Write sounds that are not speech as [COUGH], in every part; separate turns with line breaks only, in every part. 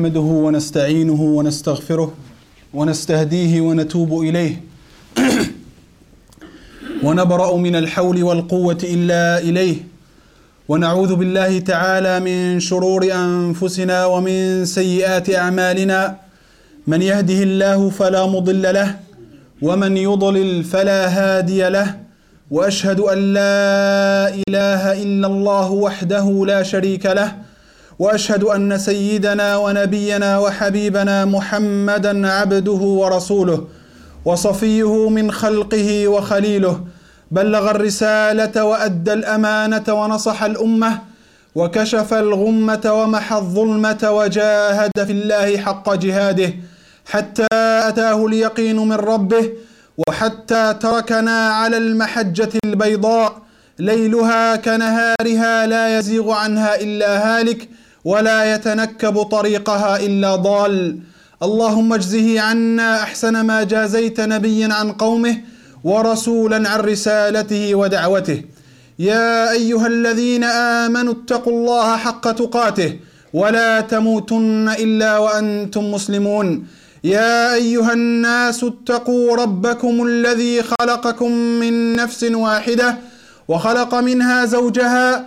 نحمده ونستعينه ونستغفره ونستهديه ونتوب إليه. [CLEARS THROAT] ونبرأ من الحول والقوة إلا إليه. ونعوذ بالله تعالى من شرور أنفسنا ومن سيئات أعمالنا. من يهده الله فلا مضل له ومن يضلل فلا هادي له. وأشهد أن لا إله إلا الله وحده لا شريك له. وأشهد أن سيدنا ونبينا وحبيبنا محمدا عبده ورسوله وصفيه من خلقه وخليله بلغ الرسالة وأدى الأمانة ونصح الأمة وكشف الغمة ومحى الظلمة وجاهد في الله حق جهاده حتى أتاه اليقين من ربه وحتى تركنا على المحجة البيضاء ليلها كنهارها لا يزيغ عنها إلا هالك ولا يتنكب طريقها إلا ضال. اللهم اجزه عنا أحسن ما جازيت نبيا عن قومه ورسولا عن رسالته ودعوته. يا أيها الذين آمنوا اتقوا الله حق تقاته ولا تموتن إلا وأنتم مسلمون. يا أيها الناس اتقوا ربكم الذي خلقكم من نفس واحدة وخلق منها زوجها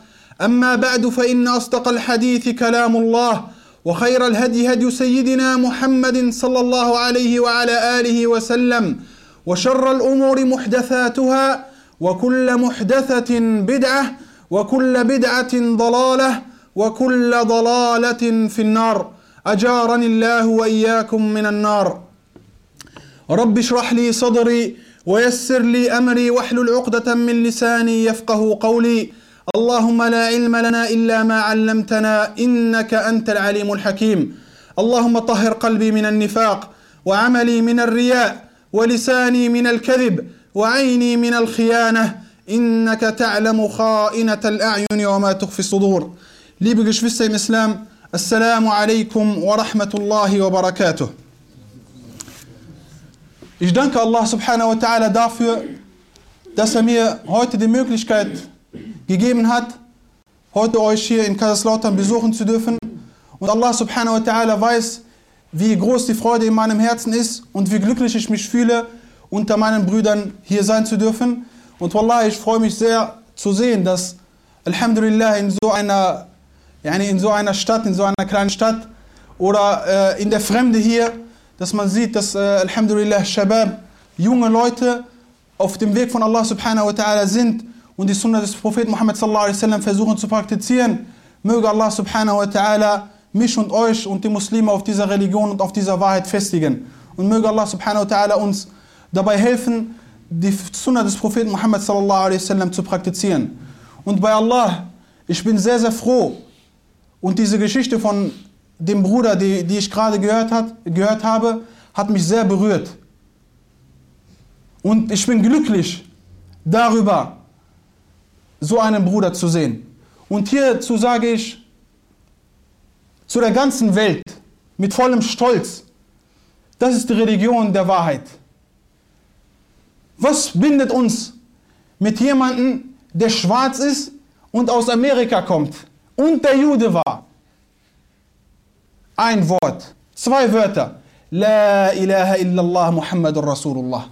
أما بعد فإن أصدق الحديث كلام الله وخير الهدي هدي سيدنا محمد صلى الله عليه وعلى آله وسلم وشر الأمور محدثاتها وكل محدثة بدعة وكل بدعة ضلالة وكل ضلالة في النار. أجارني الله وإياكم من النار. رب اشرح لي صدري ويسر لي أمري واحلل عقدة من لساني يفقه قولي. اللهم لا علم لنا إلا ما علمتنا إنك أنت العليم الحكيم. اللهم طهر قلبي من النفاق وعملي من الرياء ولساني من الكذب وعيني من الخيانة. إنك تعلم خائنة الأعين وما تخفي الصدور. Liebe Geschwister im Islam, Assalamu alaikum wa rahmatullahi wa barakatuh. Ich danke Allah subhanahu wa ta'ala dass er mir heute die Möglichkeit gegeben hat, heute euch hier in Kaiserslautern besuchen zu dürfen. Und Allah subhanahu wa ta'ala weiß, wie groß die Freude in meinem Herzen ist und wie glücklich ich mich fühle, unter meinen Brüdern hier sein zu dürfen. Und Wallah, ich freue mich sehr zu sehen, dass Alhamdulillah in so einer, yani in so einer Stadt, in so einer kleinen Stadt oder äh, in der Fremde hier, dass man sieht, dass äh, Alhamdulillah Shabab, junge Leute auf dem Weg von Allah subhanahu wa ta'ala sind und die Sunna des Propheten Muhammad sallallahu alaihi wasallam versuchen zu praktizieren. Möge Allah subhanahu wa ta'ala mich und euch und die Muslime auf dieser Religion und auf dieser Wahrheit festigen. Und möge Allah subhanahu wa ta'ala uns dabei helfen, die Sunna des Propheten Muhammad sallallahu alaihi wasallam zu praktizieren. Und bei Allah, ich bin sehr, sehr froh. Und diese Geschichte von dem Bruder, die, die ich gerade gehört, hat, gehört habe, hat mich sehr berührt. Und ich bin glücklich darüber, so einen Bruder zu sehen. Und hierzu sage ich zu der ganzen Welt mit vollem Stolz, das ist die Religion der Wahrheit. Was bindet uns mit jemandem, der schwarz ist und aus Amerika kommt und der Jude war? Ein Wort, zwei Wörter. La ilaha illallah Muhammadur Rasulullah.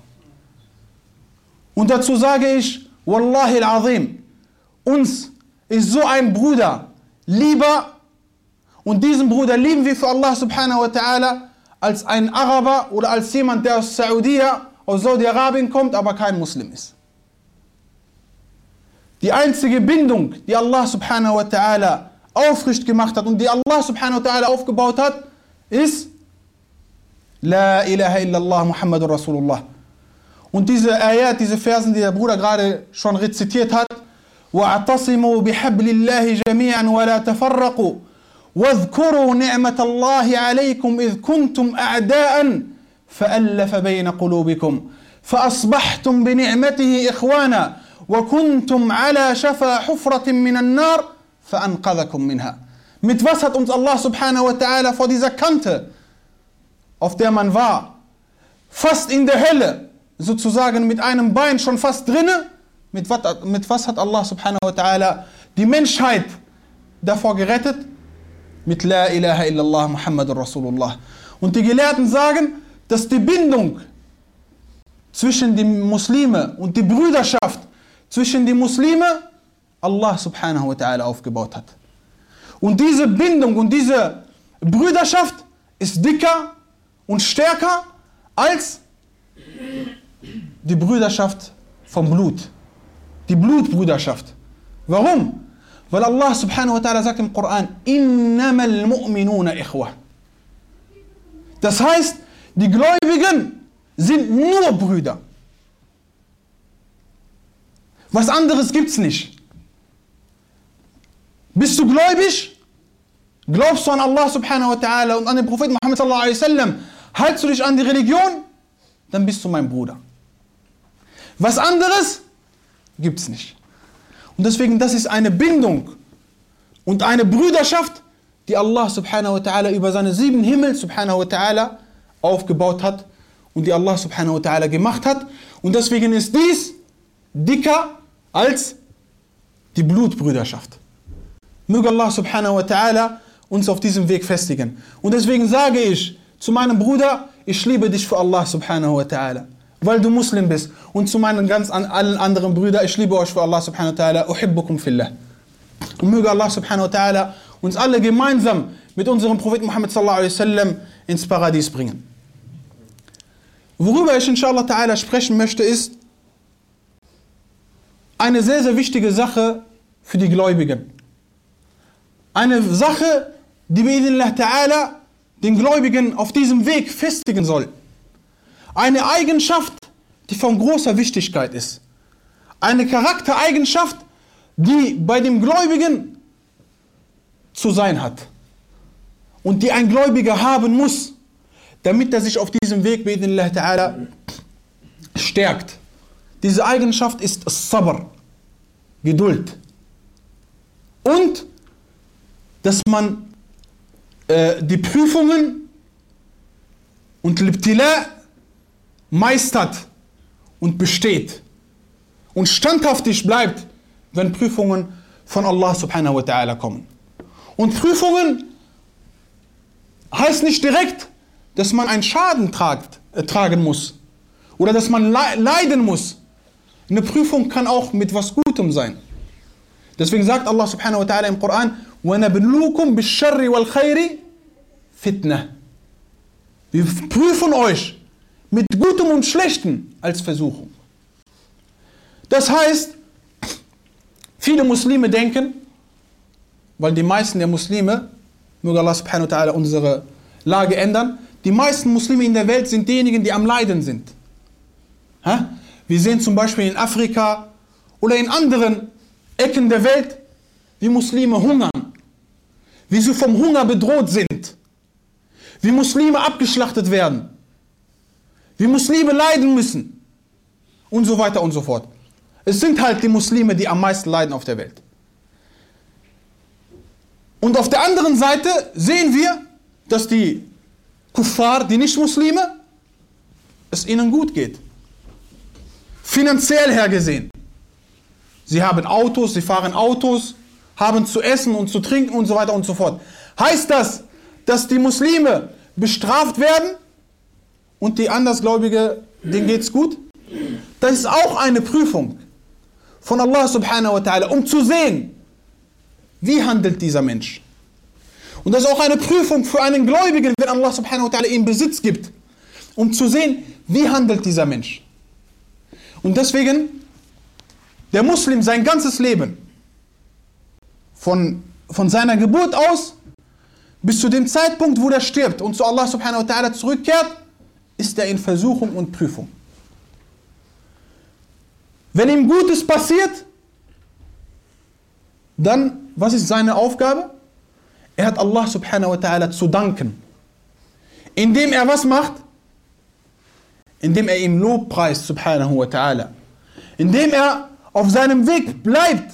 Und dazu sage ich, Wallahi al-Azim, uns ist so ein Bruder lieber und diesen Bruder lieben wir für Allah subhanahu wa ta'ala als ein Araber oder als jemand, der aus Saudi-Arabien aus Saudi-Arabien kommt, aber kein Muslim ist. Die einzige Bindung, die Allah subhanahu wa ta'ala aufrecht gemacht hat und die Allah subhanahu wa ta'ala aufgebaut hat, ist La ilaha illallah Muhammadur Rasulullah. Und diese Ayat, diese Versen, die der Bruder gerade schon rezitiert hat, وَاعْتَصِمُوا بِحَبْلِ اللَّهِ جَمِيعًا وَلَا تَفَرَّقُوا. واذكروا نعمة الله عليكم إذ كنتم أعداء فألف بين قلوبكم. فأصبحتم بنعمته إخوانا وكنتم على شفا حفرة من النار فأنقذكم منها. Mit was hat uns Allah subhanahu wa ta'ala vor dieser Kante, auf der man war, fast in der Hölle, sozusagen mit einem Bein schon fast drinne, mit was, mit was hat Allah subhanahu wa ta'ala die Menschheit davor gerettet? Mit La ilaha illallah Muhammadur Rasulullah. Und die Gelehrten sagen, dass die Bindung zwischen den Muslime und die Brüderschaft zwischen den Muslime Allah subhanahu wa ta'ala aufgebaut hat. Und diese Bindung und diese Brüderschaft ist dicker und stärker als die Brüderschaft vom Blut. Die Blutbrüderschaft. Warum? Weil Allah subhanahu wa ta'ala sagt im Koran. Das heißt, die Gläubigen sind nur Brüder. Was anderes gibt's nicht. Bist du gläubig? Glaubst du an Allah subhanahu wa ta'ala und an den Propheten Muhammad sallallahu alaihi wasallam? Haltst du dich an die Religion? Dann bist du mein Bruder. Was anderes gibt's nicht. Und deswegen, das ist eine Bindung und eine Brüderschaft, die Allah subhanahu wa ta'ala über seine sieben Himmel subhanahu wa ta'ala aufgebaut hat und die Allah subhanahu wa ta'ala gemacht hat. Und deswegen ist dies dicker als die Blutbrüderschaft. Möge Allah subhanahu wa ta'ala uns auf diesem Weg festigen. Und deswegen sage ich zu meinem Bruder, ich liebe dich für Allah subhanahu wa ta'ala weil du Muslim bist. Und zu meinen ganz an, allen anderen Brüdern, ich liebe euch für Allah subhanahu wa ta'ala, uhibbukum fillah. Und möge Allah subhanahu wa ta'ala uns alle gemeinsam mit unserem Propheten Muhammad sallallahu alaihi wasallam ins Paradies bringen. Worüber ich inshallah ta'ala sprechen möchte, ist eine sehr, sehr wichtige Sache für die Gläubigen. Eine Sache, die wir ta'ala den Gläubigen auf diesem Weg festigen soll. Eine Eigenschaft, die von großer Wichtigkeit ist. Eine Charaktereigenschaft, die bei dem Gläubigen zu sein hat. Und die ein Gläubiger haben muss, damit er sich auf diesem Weg ta'ala stärkt. Diese Eigenschaft ist Sabr, Geduld. Und dass man äh, die Prüfungen und Libtila meistert und besteht und standhaftig bleibt, wenn Prüfungen von Allah subhanahu wa ta'ala kommen. Und Prüfungen heißt nicht direkt, dass man einen Schaden tragt, äh, tragen muss oder dass man leiden muss. Eine Prüfung kann auch mit was Gutem sein. Deswegen sagt Allah subhanahu wa ta'ala im Koran, وَنَبْلُوكُمْ بِالشَّرِّ وَالْخَيْرِ fitna. Wir prüfen euch mit Gutem und Schlechtem als Versuchung. Das heißt, viele Muslime denken, weil die meisten der Muslime, möge Allah subhanahu wa ta'ala unsere Lage ändern, die meisten Muslime in der Welt sind diejenigen, die am Leiden sind. Wir sehen zum Beispiel in Afrika oder in anderen Ecken der Welt, wie Muslime hungern, wie sie vom Hunger bedroht sind, wie Muslime abgeschlachtet werden wie Muslime leiden müssen und so weiter und so fort. Es sind halt die Muslime, die am meisten leiden auf der Welt. Und auf der anderen Seite sehen wir, dass die Kuffar, die Nicht-Muslime, es ihnen gut geht. Finanziell her gesehen. Sie haben Autos, sie fahren Autos, haben zu essen und zu trinken und so weiter und so fort. Heißt das, dass die Muslime bestraft werden? Und die Andersgläubige, denen geht's gut? Das ist auch eine Prüfung von Allah subhanahu wa ta'ala, um zu sehen, wie handelt dieser Mensch. Und das ist auch eine Prüfung für einen Gläubigen, wenn Allah subhanahu wa ta'ala ihm Besitz gibt, um zu sehen, wie handelt dieser Mensch. Und deswegen, der Muslim sein ganzes Leben, von, von seiner Geburt aus bis zu dem Zeitpunkt, wo er stirbt und zu Allah subhanahu wa ta'ala zurückkehrt, ist er in Versuchung und Prüfung. Wenn ihm Gutes passiert, dann, was ist seine Aufgabe? Er hat Allah subhanahu wa ta'ala zu danken. Indem er was macht? indem er ihm Lob preist, subhanahu wa ta'ala, indem er auf seinem Weg bleibt,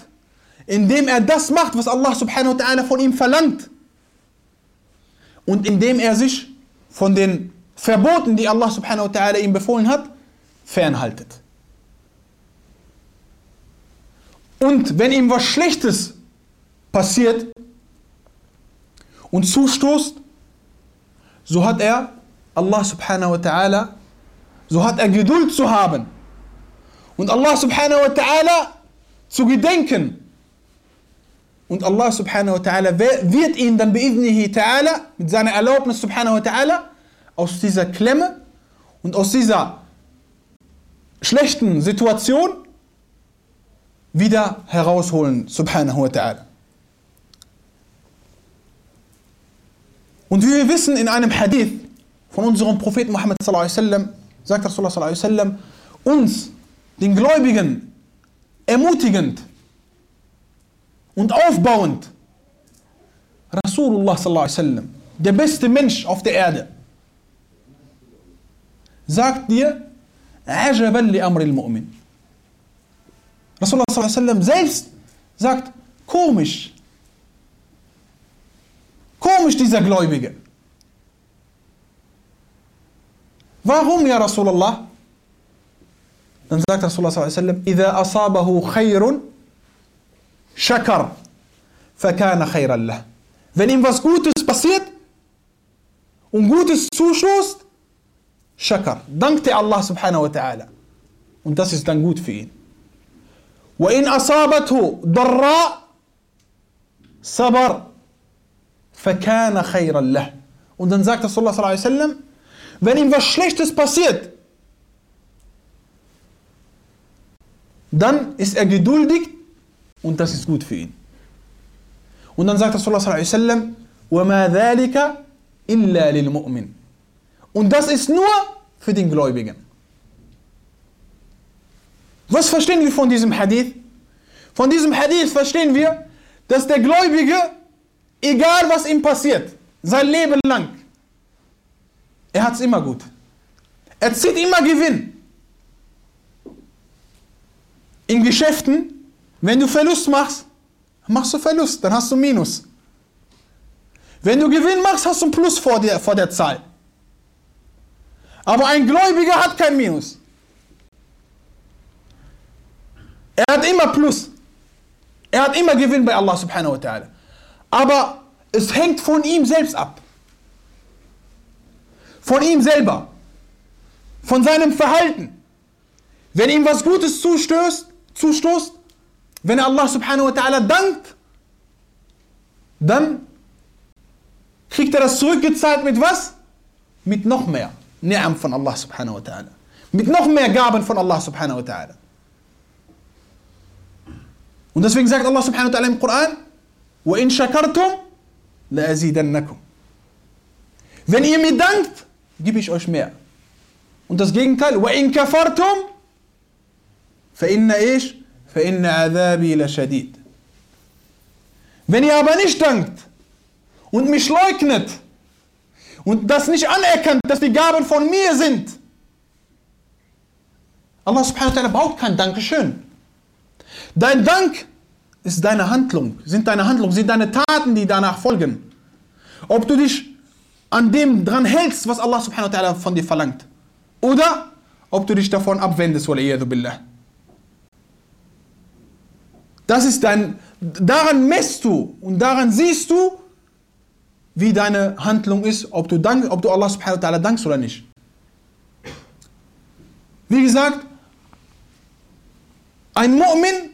indem er das macht, was Allah subhanahu wa ta'ala von ihm verlangt und indem er sich von den Verboten, die Allah subhanahu wa ta'ala ihm befohlen hat, fernhaltet. Und wenn ihm was Schlechtes passiert und zustoßt, so hat er Allah subhanahu wa ta'ala, so hat er Geduld zu haben und Allah subhanahu wa ta'ala zu gedenken. Und Allah subhanahu wa ta'ala wird ihn dann bi'idnihi ta'ala, mit seiner Erlaubnis subhanahu wa ta'ala, aus dieser Klemme und aus dieser schlechten Situation wieder herausholen, subhanahu wa ta'ala. Und wie wir wissen in einem Hadith von unserem Propheten Muhammad sallallahu alaihi wasallam, sagt Rasulullah sallallahu alaihi wasallam, uns, den Gläubigen, ermutigend und aufbauend. Rasulullah sallallahu alaihi wasallam, der beste Mensch auf der Erde, sagt dir, li amri al-mu'min. Rasulullah sallallahu alaihi wasallam selbst sagt, komisch, Komisch, dieser Gläubige. Warum, ja Rasulallah? Dann sagt Rasulullah sallallahu إذا أصابه خير شكر فكان خيرا له. Wenn ihm was Gutes passiert und Gutes zuschoßt, Shakar, dankte Allah subhanahu wa ta'ala. Und das ist dann gut für ihn. وإن أصابته ضراء صبر فَكَانَ خَيْرًا لَهُ Und dann sagt Rasulullah sallallahu alaihi wasallam, wenn ihm was Schlechtes passiert, dann ist er geduldig und das ist gut für ihn. Und dann sagt Rasulullah sallallahu alaihi wasallam, وَمَا ذَلِكَ إِلَّا لِلْمُؤْمِنِ Und das ist nur für den Gläubigen. Was verstehen wir von diesem Hadith? Von diesem Hadith verstehen wir, dass der Gläubige Egal was ihm passiert, sein Leben lang, er hat es immer gut. Er zieht immer Gewinn. In Geschäften, wenn du Verlust machst, machst du Verlust, dann hast du Minus. Wenn du Gewinn machst, hast du ein Plus vor der, vor der Zahl. Aber ein Gläubiger hat kein Minus. Er hat immer Plus. Er hat immer Gewinn bei Allah subhanahu wa ta'ala. Aber es hängt von ihm selbst ab. Von ihm selber. Von seinem Verhalten. Wenn ihm was Gutes zustößt, zustoßt, wenn er Allah subhanahu wa ta'ala dankt, dann kriegt er das zurückgezahlt mit was? Mit noch mehr Ni'am von Allah subhanahu wa ta'ala. Mit noch mehr Gaben von Allah subhanahu wa ta'ala. Und deswegen sagt Allah subhanahu wa ta'ala im Koran, وَإِن شَكَرْتُمْ لَأَزِيدَنَّكُمْ Wenn ihr mir dankt, gebe ich euch mehr. Und das Gegenteil, وَإِن كَفَرْتُمْ فَإِنَّ إيش فَإِنَّ عَذَابِي لَشَدِيد Wenn ihr aber nicht dankt und mich leugnet und das nicht anerkennt, dass die Gaben von mir sind, Allah subhanahu wa ta'ala braucht kein Dankeschön. Dein Dank ist deine Handlung, sind deine Handlungen, sind deine Taten, die danach folgen. Ob du dich an dem dran hältst, was Allah subhanahu wa ta'ala von dir verlangt. Oder ob du dich davon abwendest, billah. Das ist dein, daran messt du und daran siehst du, wie deine Handlung ist, ob du, dank, ob du Allah subhanahu wa ta'ala dankst oder nicht. Wie gesagt, ein Mu'min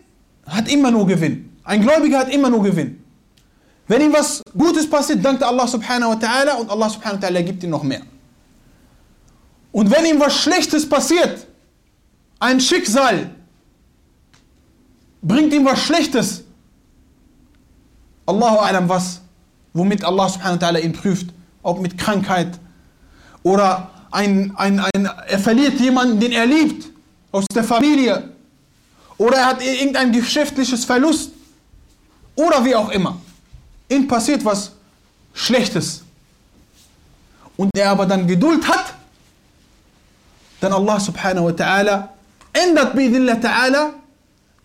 hat immer nur Gewinn. Ein Gläubiger hat immer nur Gewinn. Wenn ihm was Gutes passiert, dankt Allah subhanahu wa ta'ala und Allah subhanahu wa ta'ala gibt ihm noch mehr. Und wenn ihm was Schlechtes passiert, ein Schicksal, bringt ihm was Schlechtes, Allahu alam was, womit Allah subhanahu wa ta'ala ihn prüft, ob mit Krankheit oder ein, ein, ein, er verliert jemanden, den er liebt, aus der Familie oder er hat irgendein geschäftliches Verlust oder wie auch immer. Ihm passiert was Schlechtes. Und er aber dann Geduld hat dann Allah subhanahu wa ta'ala ändert bi'idhnillah ta'ala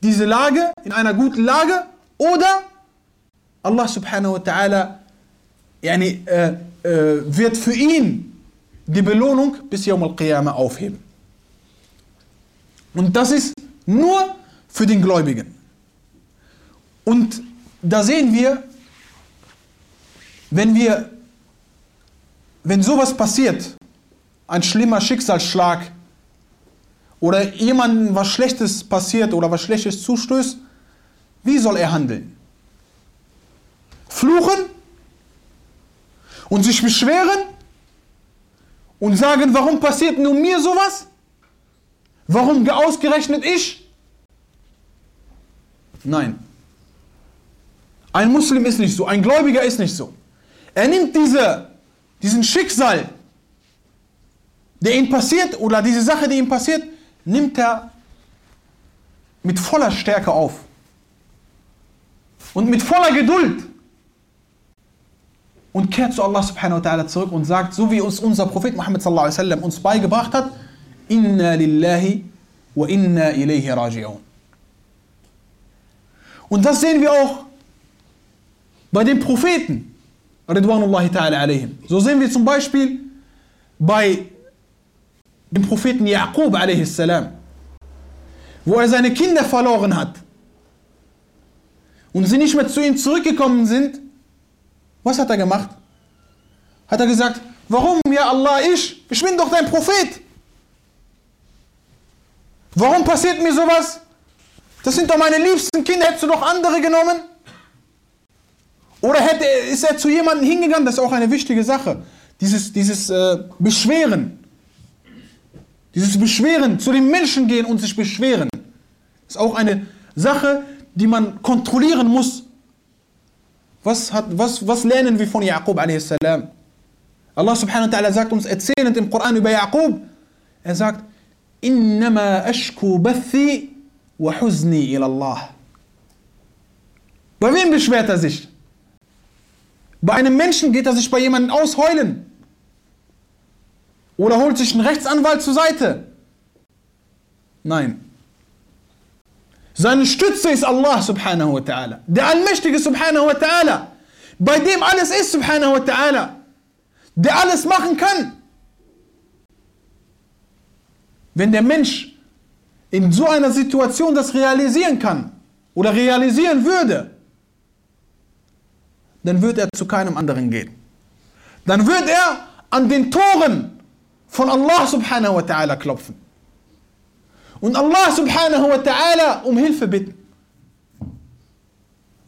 diese Lage in einer guten Lage oder Allah subhanahu wa ta'ala yani, äh, äh, wird für ihn die Belohnung bis Yawm al-Qiyamah aufheben. Und das ist nur für den Gläubigen. Und da sehen wir, wenn wir, wenn sowas passiert, ein schlimmer Schicksalsschlag oder jemandem was Schlechtes passiert oder was Schlechtes zustößt, wie soll er handeln? Fluchen und sich beschweren und sagen, warum passiert nur mir sowas? Warum ausgerechnet ich? Nein. Ein Muslim ist nicht so, ein Gläubiger ist nicht so. Er nimmt diese, diesen Schicksal, der ihm passiert, oder diese Sache, die ihm passiert, nimmt er mit voller Stärke auf. Und mit voller Geduld. Und kehrt zu Allah subhanahu wa ta'ala zurück und sagt, so wie uns unser Prophet Muhammad sallallahu alaihi wasallam uns beigebracht hat, Inna lillahi wa inna ilayhi raji'un. Und das sehen wir auch bei den Propheten. Ridwanullahi ta'ala alayhim. So sehen wir zum Beispiel bei dem Propheten alayhi salam, wo er seine Kinder verloren hat und sie nicht mehr zu ihm zurückgekommen sind. Was hat er gemacht? Hat er gesagt, warum, ja Allah, ich? Ich bin doch dein Prophet. Warum passiert mir sowas? Das sind doch meine liebsten Kinder. Hättest du doch andere genommen? Oder hätte, ist er zu jemandem hingegangen? Das ist auch eine wichtige Sache. Dieses, dieses äh, Beschweren. Dieses Beschweren, zu den Menschen gehen und sich beschweren. Ist auch eine Sache, die man kontrollieren muss. Was, hat, was, was lernen wir von Yaqub a.s.? Allah subhanahu wa ta'ala sagt uns erzählend im Koran über Yaqub. Er sagt, Innama ashku bathi وحزني إلى الله. Bei wem beschwert er sich? Bei einem Menschen geht er sich bei jemandem ausheulen. Oder holt sich einen Rechtsanwalt zur Seite. Nein. Seine Stütze ist Allah subhanahu wa ta'ala. Der Allmächtige subhanahu wa ta'ala. Bei dem alles ist subhanahu wa ta'ala. Der alles machen kann. Wenn der Mensch in so einer Situation das realisieren kann oder realisieren würde, dann wird er zu keinem anderen gehen. Dann wird er an den Toren von Allah subhanahu wa ta'ala klopfen. Und Allah subhanahu wa ta'ala um Hilfe bitten.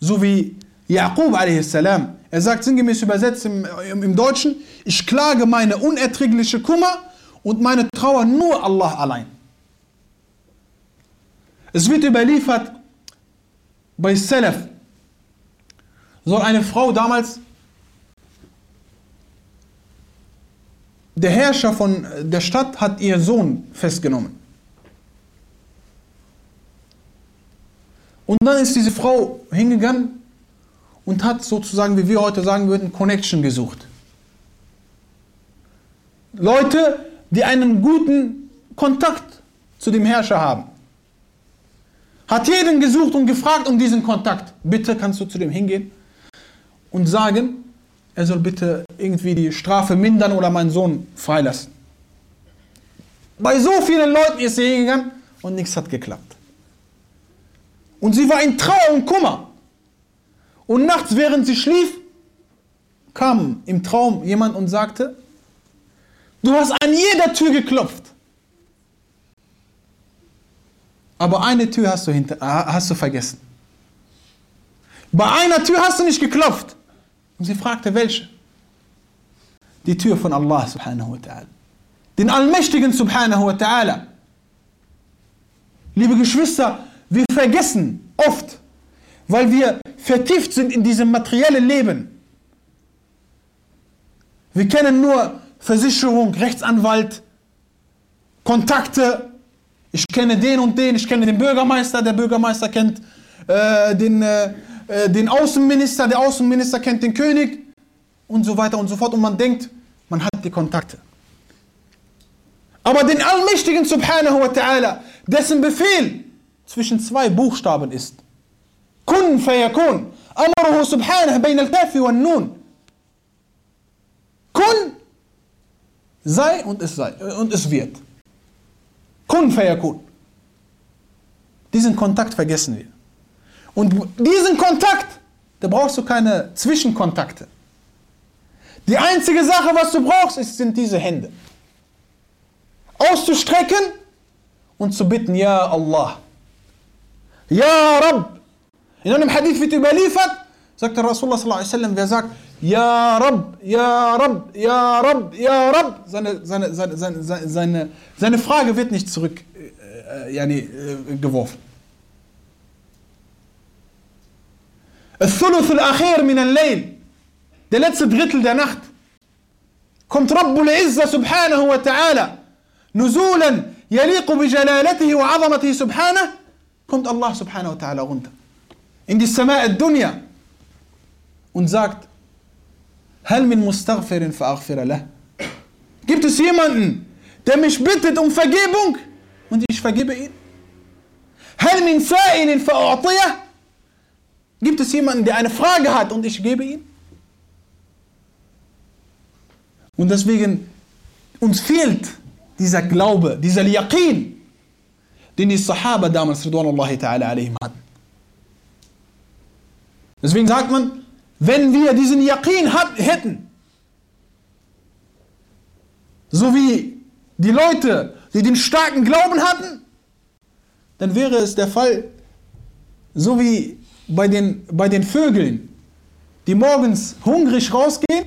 So wie Yaqub a.s. Er sagt sinngemäß übersetzt im, im, im Deutschen, ich klage meine unerträgliche Kummer und meine Trauer nur Allah allein. Es wird überliefert bei Salaf, soll eine Frau damals der Herrscher von der Stadt hat ihr Sohn festgenommen. Und dann ist diese Frau hingegangen und hat sozusagen, wie wir heute sagen würden, Connection gesucht. Leute, die einen guten Kontakt zu dem Herrscher haben. Hat jeden gesucht und gefragt um diesen Kontakt. Bitte kannst du zu dem hingehen und sagen, er soll bitte irgendwie die Strafe mindern oder meinen Sohn freilassen. Bei so vielen Leuten ist sie hingegangen und nichts hat geklappt. Und sie war in Trauer und Kummer. Und nachts, während sie schlief, kam im Traum jemand und sagte, du hast an jeder Tür geklopft. Aber eine Tür hast du, hinter, ah, hast du vergessen. Bei einer Tür hast du nicht geklopft. Und sie fragte, welche? Die Tür von Allah subhanahu wa ta'ala. Den Allmächtigen subhanahu wa ta'ala. Liebe Geschwister, wir vergessen oft, weil wir vertieft sind in diesem materiellen Leben. Wir kennen nur Versicherung, Rechtsanwalt, Kontakte, ich kenne den und den, ich kenne den Bürgermeister, der Bürgermeister kennt äh, den, äh, äh, den Außenminister, der Außenminister kennt den König und so weiter und so fort. Und man denkt, man hat die Kontakte. Aber den Allmächtigen Subhanahu wa Ta'ala, dessen Befehl zwischen zwei Buchstaben ist. Kun fayakun. Amruhu subhanahu bayna al-kafi wa nun. Kun sei und es sei und es wird. Kun fayakun. Diesen Kontakt vergessen wir. Und diesen Kontakt, da brauchst du keine Zwischenkontakte. Die einzige Sache, was du brauchst, sind diese Hände. Auszustrecken und zu bitten, Ja Allah. يا رب. إن أنا حديث في تباليفة ذكر الرسول صلى الله عليه وسلم في ذاك يا رب يا رب يا رب يا رب. زن زن زن زن زن زن زن فراغ wird nicht zurück يعني geworfen الثلث الأخير من الليل. der letzte Drittel der Nacht kommt رب العزة سبحانه وتعالى نزولا يليق بجلالته وعظمته سبحانه. kommt Allah subhanahu wa ta'ala runter in die Sama al-Dunya und sagt, Hal min mustaghfirin lah. Gibt es jemanden, der mich bittet um Vergebung und ich vergebe ihn? Hal min sa'ilin. Gibt es jemanden, der eine Frage hat und ich gebe ihn? Und deswegen, uns fehlt dieser Glaube, dieser Yaqin, den die Sahaba damals, Ridwanullahi ta'ala alaihim, hatten. Deswegen sagt man, wenn wir diesen Yaqin hätten, so wie die Leute, die den starken Glauben hatten, dann wäre es der Fall, so wie bei den, bei den Vögeln, die morgens hungrig rausgehen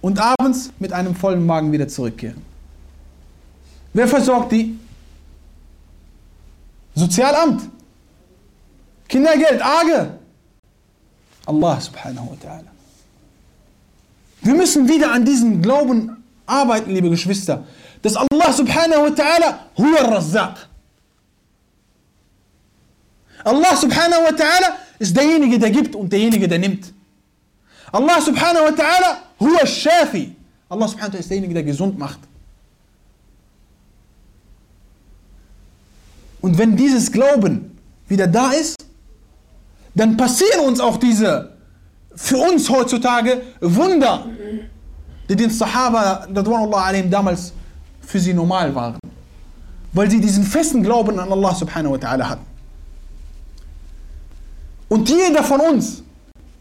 und abends mit einem vollen Magen wieder zurückkehren. Wer versorgt die? Sozialamt. Kindergeld, Arge. Allah subhanahu wa ta'ala. Wir müssen wieder an diesem Glauben arbeiten, liebe Geschwister, dass Allah subhanahu wa ta'ala huwa razzaq. Allah subhanahu wa ta'ala ist derjenige, der gibt und derjenige, der nimmt. Allah subhanahu wa ta'ala huwa shafi. Allah subhanahu wa ta'ala ist derjenige, der gesund macht. Und wenn dieses Glauben wieder da ist, dann passieren uns auch diese, für uns heutzutage, Wunder, die den Sahaba damals für sie normal waren. Weil sie diesen festen Glauben an Allah subhanahu wa ta'ala hatten. Und jeder von uns,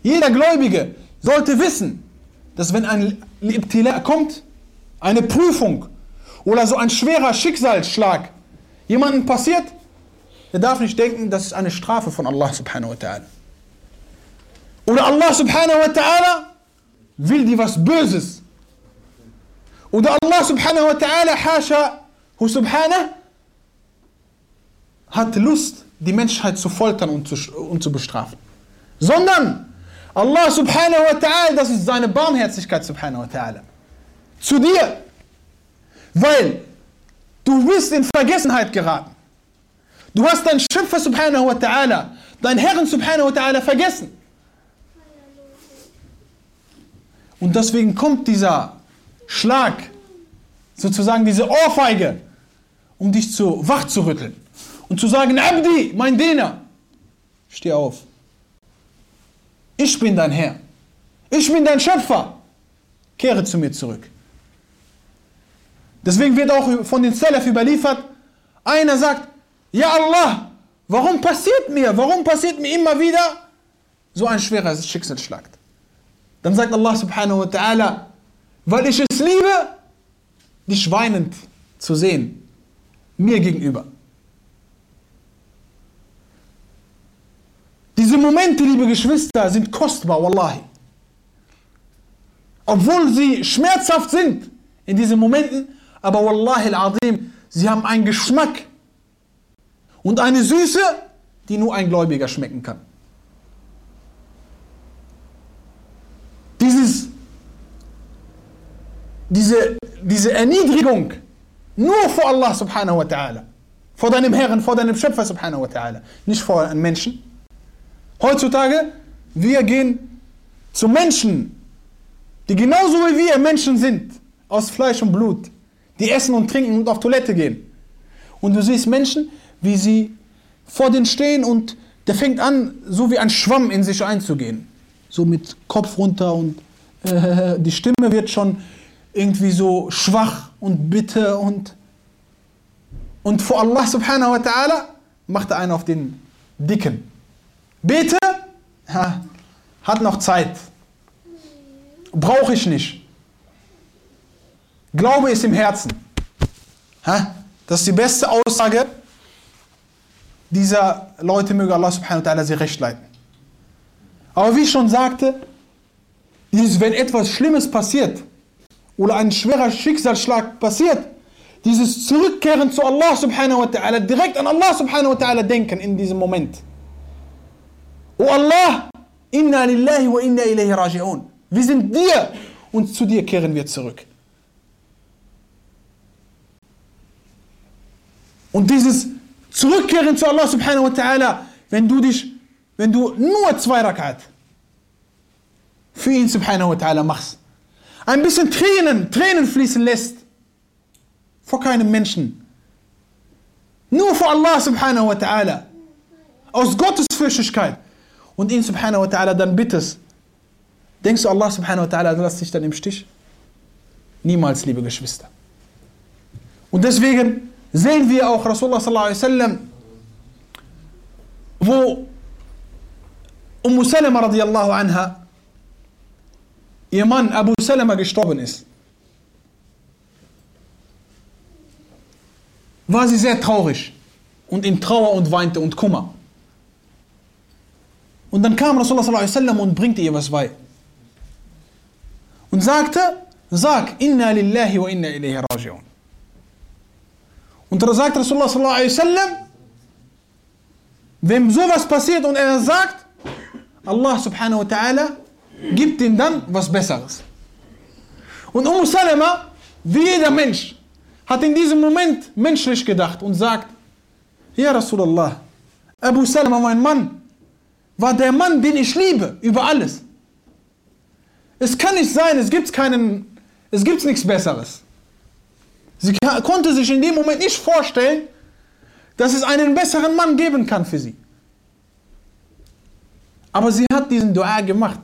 jeder Gläubige, sollte wissen, dass wenn ein Ibtila kommt, eine Prüfung oder so ein schwerer Schicksalsschlag jemandem passiert, der darf nicht denken, das ist eine Strafe von Allah subhanahu wa ta'ala. Oder Allah subhanahu wa ta'ala will dir was Böses. Oder Allah subhanahu wa ta'ala, hasha, hu subhanahu, hat Lust, die Menschheit zu foltern und zu, und zu bestrafen. Sondern Allah subhanahu wa ta'ala, das ist seine Barmherzigkeit subhanahu wa ta'ala. Zu dir. Weil du bist in Vergessenheit geraten. Du hast deinen Schöpfer subhanahu wa ta'ala, deinen Herrn subhanahu wa ta'ala vergessen. Und deswegen kommt dieser Schlag, sozusagen diese Ohrfeige, um dich zu wach zu rütteln und zu sagen, Abdi, mein Diener, steh auf. Ich bin dein Herr. Ich bin dein Schöpfer. Kehre zu mir zurück. Deswegen wird auch von den Salaf überliefert, einer sagt, ja Allah, warum passiert mir, warum passiert mir immer wieder so ein schwerer Schicksalsschlag? Dann sagt Allah subhanahu wa ta'ala, weil ich es liebe, dich weinend zu sehen, mir gegenüber. Diese Momente, liebe Geschwister, sind kostbar, wallahi. Obwohl sie schmerzhaft sind in diesen Momenten, aber wallahi al-azim, sie haben einen Geschmack und eine Süße, die nur ein Gläubiger schmecken kann. Dieses, diese, diese Erniedrigung nur vor Allah subhanahu wa ta'ala, vor deinem Herrn, vor deinem Schöpfer subhanahu wa ta'ala, nicht vor einem Menschen. Heutzutage, wir gehen zu Menschen, die genauso wie wir Menschen sind, aus Fleisch und Blut, die essen und trinken und auf Toilette gehen. Und du siehst Menschen, wie sie vor denen stehen und der fängt an, so wie ein Schwamm in sich einzugehen. So mit Kopf runter und äh, die Stimme wird schon irgendwie so schwach und bitte und, und vor Allah subhanahu wa ta'ala macht er einen auf den Dicken. Bete, ha, hat noch Zeit. Brauche ich nicht. Glaube ist im Herzen. Das ist die beste Aussage dieser Leute, möge Allah subhanahu wa ta'ala sie recht leiten. Aber wie ich schon sagte, dieses, wenn etwas Schlimmes passiert oder ein schwerer Schicksalsschlag passiert, dieses Zurückkehren zu Allah subhanahu wa ta'ala, direkt an Allah subhanahu wa ta'ala denken in diesem Moment. O Allah, inna lillahi wa inna ilayhi raji'un. Wir sind dir und zu dir kehren wir zurück. Und dieses Zurückkehren zu Allah subhanahu wa ta'ala, wenn du dich, wenn du nur zwei Rakat für ihn subhanahu wa ta'ala machst, ein bisschen Tränen, Tränen fließen lässt vor keinem Menschen. Nur vor Allah subhanahu wa ta'ala. Aus Gottesfürchtigkeit. Und ihn subhanahu wa ta'ala dann bittest. Denkst du, Allah subhanahu wa ta'ala lässt dich dann im Stich? Niemals, liebe Geschwister. Und deswegen sehen wir auch Rasulullah sallallahu alaihi wasallam, wo Umm Salama radiallahu anha, ihr Mann Abu Salama gestorben ist. War sie sehr traurig und in Trauer und weinte und Kummer. Und dann kam Rasulullah sallallahu alaihi wasallam und bringt ihr was bei. Und sagte, sag, inna lillahi wa inna ilayhi raji'un. Und da sagt Rasulullah sallallahu alaihi wasallam, wem sowas passiert und er sagt, Allah subhanahu wa ta'ala gibt ihm dann was Besseres. Und Umm Salama, wie jeder Mensch, hat in diesem Moment menschlich gedacht und sagt, Ja Rasulullah, Abu Salama, mein Mann, war der Mann, den ich liebe, über alles. Es kann nicht sein, es gibt keinen, es gibt nichts Besseres. Sie konnte sich in dem Moment nicht vorstellen, dass es einen besseren Mann geben kann für sie. Aber sie hat diesen Dua gemacht.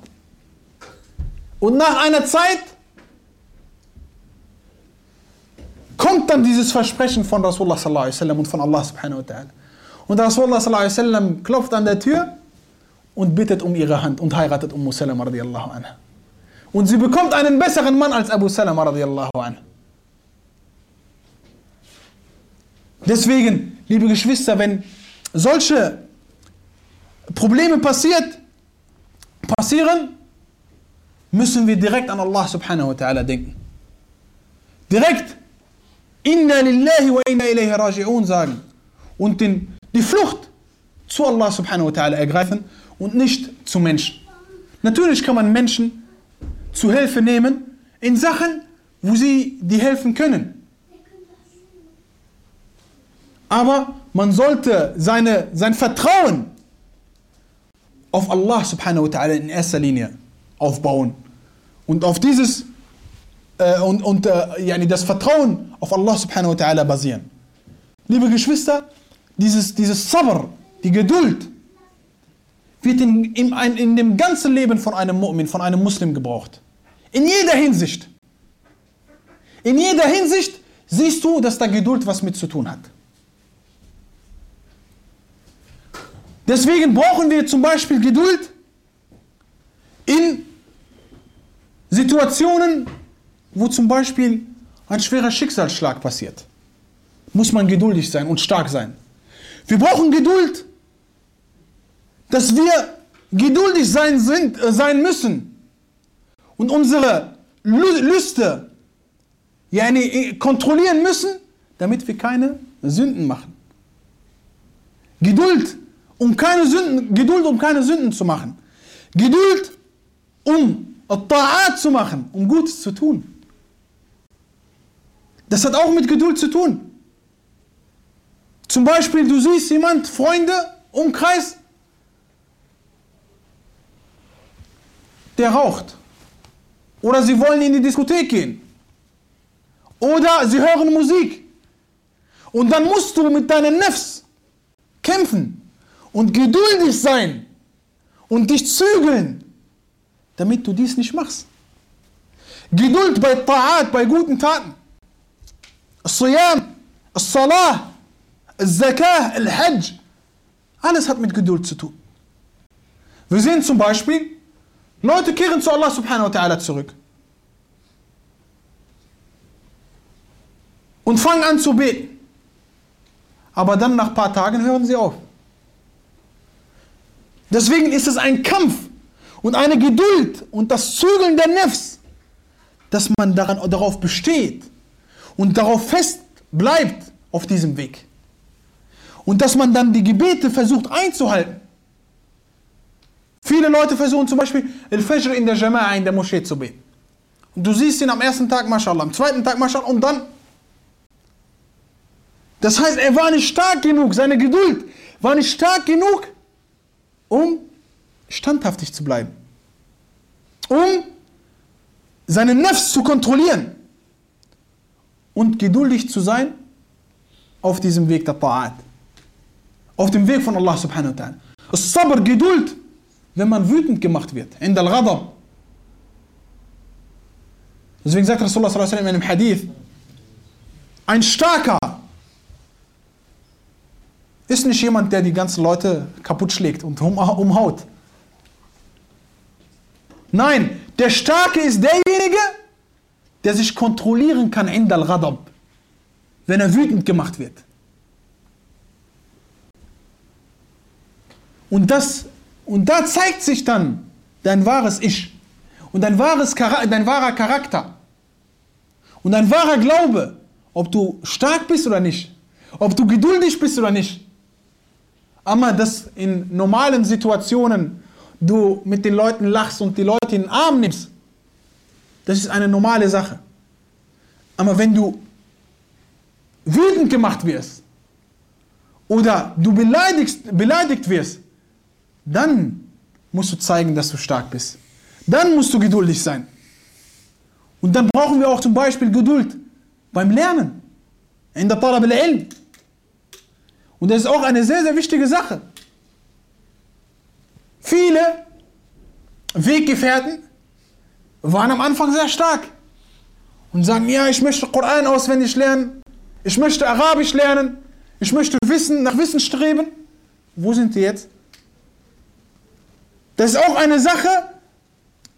Und nach einer Zeit kommt dann dieses Versprechen von Rasulullah sallallahu alaihi wasallam und von Allah subhanahu wa ta'ala. Und Rasulullah sallallahu alaihi wasallam klopft an der Tür und bittet um ihre Hand und heiratet Ummu Salama radiallahu anha. Und sie bekommt einen besseren Mann als Abu Salama radiallahu anha. Deswegen, liebe Geschwister, wenn solche Probleme passiert, passieren, müssen wir direkt an Allah subhanahu wa ta'ala denken. Direkt Inna lillahi wa inna ilayhi raji'un sagen und den, die Flucht zu Allah subhanahu wa ta'ala ergreifen und nicht zu Menschen. Natürlich kann man Menschen zu Hilfe nehmen in Sachen, wo sie die helfen können. Aber man sollte seine, sein Vertrauen auf Allah subhanahu wa ta'ala in erster Linie aufbauen. Und auf dieses äh, und, und äh, yani das Vertrauen auf Allah subhanahu wa ta'ala basieren. Liebe Geschwister, dieses, dieses Sabr, die Geduld, wird in, in, in dem ganzen Leben von einem Mu'min, von einem Muslim gebraucht. In jeder Hinsicht. In jeder Hinsicht siehst du, dass da Geduld was mit zu tun hat. Deswegen brauchen wir zum Beispiel Geduld in Situationen, wo zum Beispiel ein schwerer Schicksalsschlag passiert. Muss man geduldig sein und stark sein. Wir brauchen Geduld, dass wir geduldig sein, sind, äh, sein müssen und unsere Lüste yani, kontrollieren müssen, damit wir keine Sünden machen. Geduld um keine Sünden, Geduld, um keine Sünden zu machen. Geduld, um Ta'at zu machen, um Gutes zu tun. Das hat auch mit Geduld zu tun. Zum Beispiel, du siehst jemand, Freunde, Umkreis, der raucht. Oder sie wollen in die Diskothek gehen. Oder sie hören Musik. Und dann musst du mit deinem Nefs kämpfen und geduldig sein und dich zügeln, damit du dies nicht machst. Geduld bei Ta'at, bei guten Taten. Siyam, Salah, Zakah, Al-Hajj. Alles hat mit Geduld zu tun. Wir sehen zum Beispiel, Leute kehren zu Allah subhanahu wa ta'ala zurück. Und fangen an zu beten. Aber dann nach ein paar Tagen hören sie auf. Deswegen ist es ein Kampf und eine Geduld und das Zügeln der Nefs, dass man daran, darauf besteht und darauf fest bleibt auf diesem Weg. Und dass man dann die Gebete versucht einzuhalten. Viele Leute versuchen zum Beispiel Al-Fajr in der Jama'a in der Moschee zu beten. Und du siehst ihn am ersten Tag, mashallah, am zweiten Tag, mashallah, und dann. Das heißt, er war nicht stark genug, seine Geduld war nicht stark genug, um standhaftig zu bleiben. Um seinen Nefs zu kontrollieren und geduldig zu sein auf diesem Weg der Ta'at. Auf dem Weg von Allah subhanahu wa ta'ala. Sabr, Geduld, wenn man wütend gemacht wird. In der Ghadab. Deswegen sagt Rasulullah sallallahu alaihi wasallam in einem Hadith, ein starker ist nicht jemand, der die ganzen Leute kaputt schlägt und umhaut. Nein, der Starke ist derjenige, der sich kontrollieren kann in der Ghadab, wenn er wütend gemacht wird. Und, das, und da zeigt sich dann dein wahres Ich und dein, wahres, dein wahrer Charakter und dein wahrer Glaube, ob du stark bist oder nicht, ob du geduldig bist oder nicht. Aber dass in normalen Situationen du mit den Leuten lachst und die Leute in den Arm nimmst, das ist eine normale Sache. Aber wenn du wütend gemacht wirst oder du beleidigst, beleidigt wirst, dann musst du zeigen, dass du stark bist. Dann musst du geduldig sein. Und dann brauchen wir auch zum Beispiel Geduld beim Lernen. In der Talab al-Ilm. Und das ist auch eine sehr, sehr wichtige Sache. Viele Weggefährten waren am Anfang sehr stark und sagen, ja, ich möchte Koran auswendig lernen, ich möchte Arabisch lernen, ich möchte Wissen, nach Wissen streben. Wo sind die jetzt? Das ist auch eine Sache,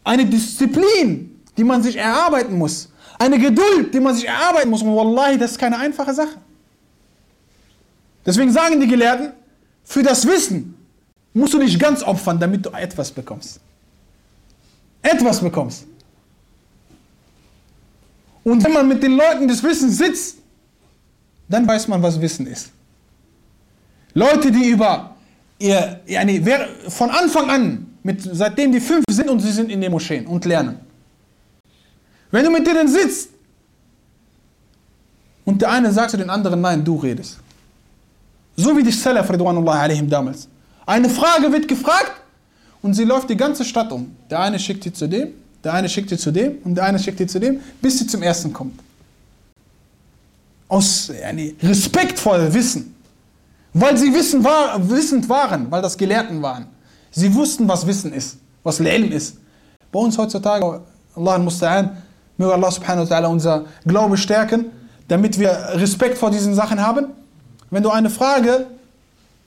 eine Disziplin, die man sich erarbeiten muss. Eine Geduld, die man sich erarbeiten muss. Und wallahi, das ist keine einfache Sache. Deswegen sagen die Gelehrten, für das Wissen musst du dich ganz opfern, damit du etwas bekommst. Etwas bekommst. Und wenn man mit den Leuten des Wissens sitzt, dann weiß man, was Wissen ist. Leute, die über ihr, von Anfang an, mit, seitdem die fünf sind und sie sind in den Moscheen und lernen. Wenn du mit denen sitzt und der eine sagt zu den anderen, nein, du redest. So wie die Salaf Ridwanullah alaihim damals. Eine Frage wird gefragt und sie läuft die ganze Stadt um. Der eine schickt sie zu dem, der eine schickt sie zu dem und der eine schickt sie zu dem, bis sie zum ersten kommt. Aus yani, Respekt vor Wissen. Weil sie wissen, war, wissend waren, weil das Gelehrten waren. Sie wussten, was Wissen ist, was Ilm ist. Bei uns heutzutage, Allah al-Musta'an, möge Allah subhanahu wa ta'ala unser Glaube stärken, damit wir Respekt vor diesen Sachen haben wenn du eine Frage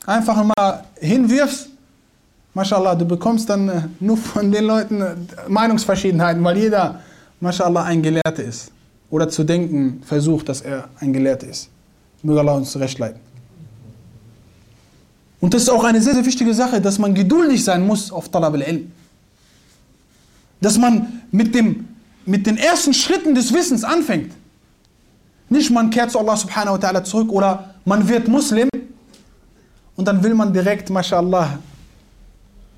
einfach mal hinwirfst, mashallah, du bekommst dann äh, nur von den Leuten äh, Meinungsverschiedenheiten, weil jeder, mashallah, ein Gelehrter ist. Oder zu denken versucht, dass er ein Gelehrter ist. Möge Allah uns zurechtleiten. Und das ist auch eine sehr, sehr wichtige Sache, dass man geduldig sein muss auf Talab al-Ilm. Dass man mit, dem, mit den ersten Schritten des Wissens anfängt. Nicht man kehrt zu Allah subhanahu wa ta'ala zurück oder man wird Muslim und dann will man direkt, mashallah,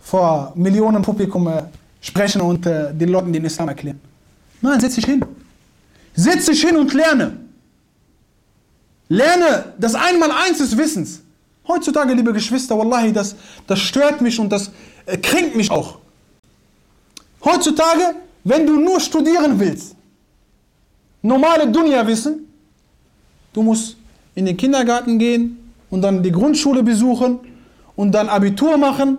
vor Millionen Publikum äh, sprechen und äh, den Leuten den Islam erklären. Nein, setz dich hin. Setz dich hin und lerne. Lerne das Einmaleins des Wissens. Heutzutage, liebe Geschwister, wallahi, das, das stört mich und das äh, kränkt mich auch. Heutzutage, wenn du nur studieren willst, normale Dunja wissen. Du musst in den Kindergarten gehen und dann die Grundschule besuchen und dann Abitur machen.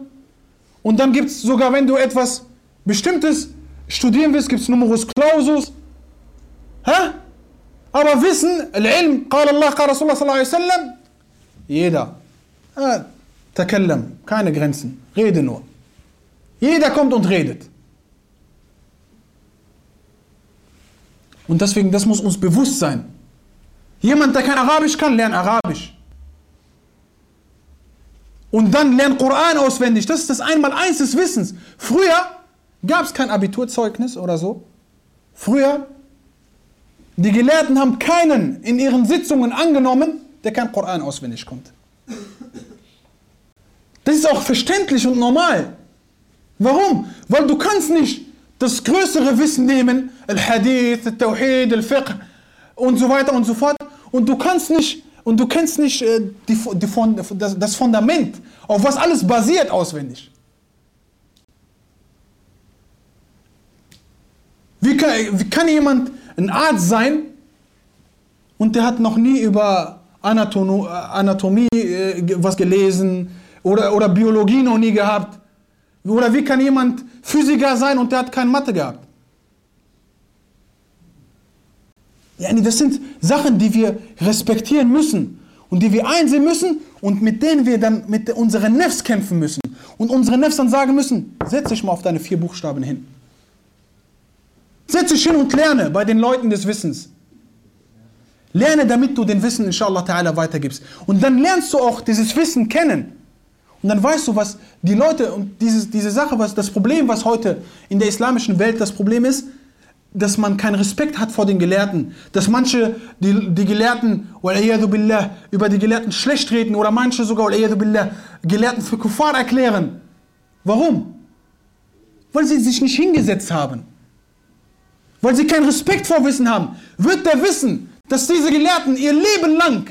Und dann gibt es sogar, wenn du etwas Bestimmtes studieren willst, gibt es Numerus Clausus. Hä? Aber Wissen, Al-Ilm, قال Allah, قال Rasulullah sallallahu alaihi wasallam, jeder. Äh, takallam, keine Grenzen, rede nur. Jeder kommt und redet. Und deswegen, das muss uns bewusst sein. Jemand, der kein Arabisch kann, lernt Arabisch. Und dann lernt Koran auswendig. Das ist das Einmaleins des Wissens. Früher gab es kein Abiturzeugnis oder so. Früher, die Gelehrten haben keinen in ihren Sitzungen angenommen, der kein Koran auswendig konnte. Das ist auch verständlich und normal. Warum? Weil du kannst nicht das größere Wissen nehmen, Al-Hadith, Al-Tawhid, Al-Fiqh und so weiter und so fort. Und du kannst nicht, und du kennst nicht äh, die, die, das, das Fundament, auf was alles basiert auswendig. Wie kann, wie kann jemand ein Arzt sein und der hat noch nie über Anatomie, Anatomie äh, was gelesen oder, oder Biologie noch nie gehabt? Oder wie kann jemand Physiker sein und der hat keine Mathe gehabt? Das sind Sachen, die wir respektieren müssen und die wir einsehen müssen und mit denen wir dann mit unseren Nefs kämpfen müssen. Und unsere Nefs dann sagen müssen, setz dich mal auf deine vier Buchstaben hin. Setz dich hin und lerne bei den Leuten des Wissens. Lerne, damit du den Wissen inshallah ta'ala weitergibst. Und dann lernst du auch dieses Wissen kennen. Und dann weißt du, was die Leute und dieses, diese Sache, was das Problem, was heute in der islamischen Welt das Problem ist, dass man keinen Respekt hat vor den Gelehrten, dass manche die, die Gelehrten billah, über die Gelehrten schlecht reden oder manche sogar billah, Gelehrten für Kuffar erklären. Warum? Weil sie sich nicht hingesetzt haben. Weil sie keinen Respekt vor Wissen haben. Wird der wissen, dass diese Gelehrten ihr Leben lang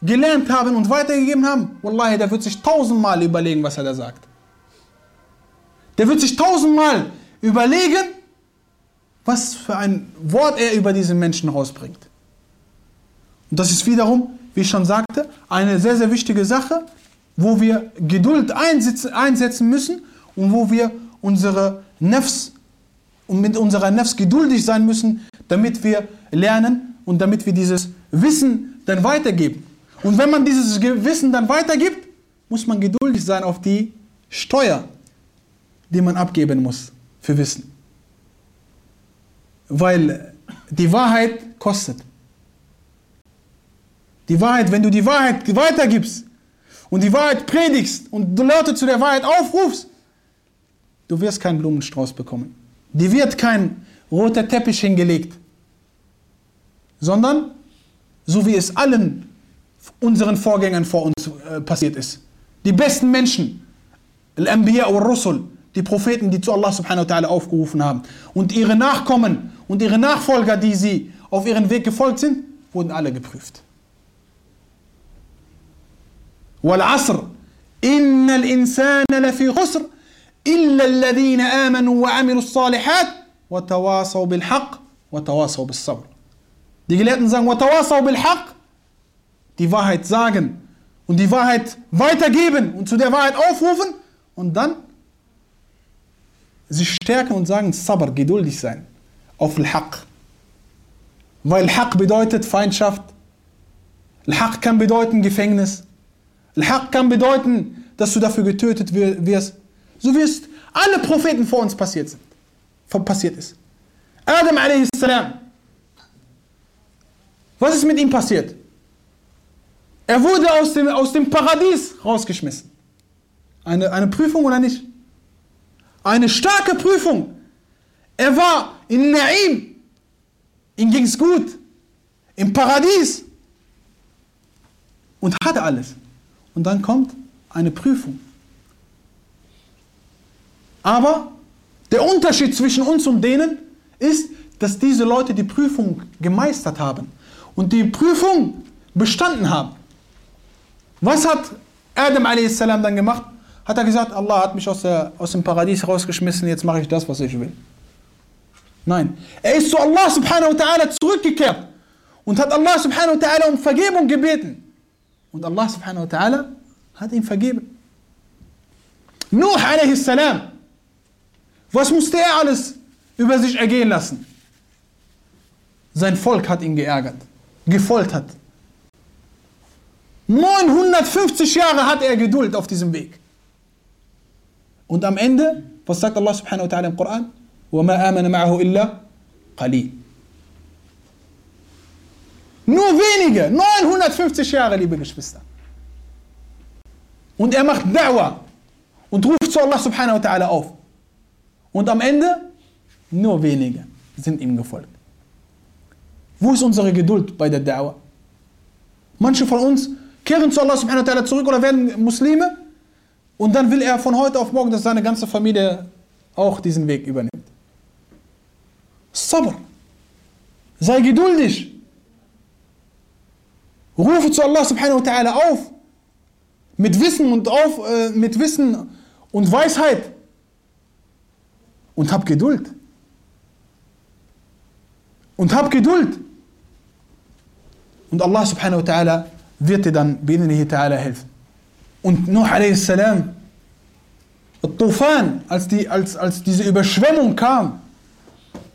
gelernt haben und weitergegeben haben, Wallahi, der wird sich tausendmal überlegen, was er da sagt. Der wird sich tausendmal überlegen, was für ein Wort er über diesen Menschen rausbringt. Und das ist wiederum, wie ich schon sagte, eine sehr, sehr wichtige Sache, wo wir Geduld einsetzen müssen und wo wir unsere Nefs und mit unserer Nefs geduldig sein müssen, damit wir lernen und damit wir dieses Wissen dann weitergeben. Und wenn man dieses Wissen dann weitergibt, muss man geduldig sein auf die Steuer, die man abgeben muss für Wissen. Weil die Wahrheit kostet. Die Wahrheit, wenn du die Wahrheit weitergibst und die Wahrheit predigst und du Leute zu der Wahrheit aufrufst, du wirst keinen Blumenstrauß bekommen. Dir wird kein roter Teppich hingelegt, sondern so wie es allen unseren Vorgängern vor uns äh, passiert ist. Die besten Menschen, Al-Anbiya und Rusul, die Propheten, die zu Allah subhanahu wa ta'ala aufgerufen haben. Und ihre Nachkommen und ihre Nachfolger, die sie auf ihren Weg gefolgt sind, wurden alle geprüft. والعصر إن الإنسان لفي خسر إلا الذين آمنوا وعملوا الصالحات وتواصوا بالحق وتواصوا بالصبر. Die Gelehrten sagen, وتواصوا بالحق die Wahrheit sagen und die Wahrheit weitergeben und zu der Wahrheit aufrufen und dann sich stärken und sagen, Sabr, geduldig sein, auf Al-Haq. Weil Haq bedeutet Feindschaft, Al-Haq kann bedeuten Gefängnis, Al-Haq kann bedeuten, dass du dafür getötet wirst, so wie es alle Propheten vor uns passiert sind, passiert ist. Adam a.s. Was ist mit ihm passiert? Er wurde aus dem, aus dem Paradies rausgeschmissen. Eine, eine Prüfung oder nicht? Eine starke Prüfung. Er war in Naim. Ihm ging es gut. Im Paradies. Und hatte alles. Und dann kommt eine Prüfung. Aber der Unterschied zwischen uns und denen ist, dass diese Leute die Prüfung gemeistert haben und die Prüfung bestanden haben. Was hat Adam a.s. dann gemacht? Hat er gesagt, Allah hat mich aus, der, aus dem Paradies rausgeschmissen, jetzt mache ich das, was ich will. Nein, er ist zu Allah subhanahu wa ta'ala zurückgekehrt und hat Allah subhanahu wa ta'ala um Vergebung gebeten. Und Allah subhanahu wa ta'ala hat ihm vergeben. Nuh a.s. Was musste er alles über sich ergehen lassen? Sein Volk hat ihn geärgert, gefoltert. 950 Jahre hat er Geduld auf diesem Weg. Und am Ende, was sagt Allah subhanahu wa ta'ala im Koran? وَمَا آمَنَ مَعَهُ إِلَّا قَلِيلٌ Nur wenige, 950 Jahre, liebe Geschwister. Und er macht Da'wah und ruft zu Allah subhanahu wa ta'ala auf. Und am Ende, nur wenige sind ihm gefolgt. Wo ist unsere Geduld bei der Da'wah? Manche von uns kehren zu Allah subhanahu wa ta'ala zurück oder werden Muslime und dann will er von heute auf morgen, dass seine ganze Familie auch diesen Weg übernimmt. Sabr. Sei geduldig. Rufe zu Allah subhanahu wa ta'ala auf. Mit Wissen und auf, äh, mit Wissen und Weisheit. Und hab Geduld. Und hab Geduld. Und Allah subhanahu wa ta'ala wird dir dann bi'idhnihi ta'ala helfen. Und Nuh a.s. Tufan, als, die, als, als diese Überschwemmung kam,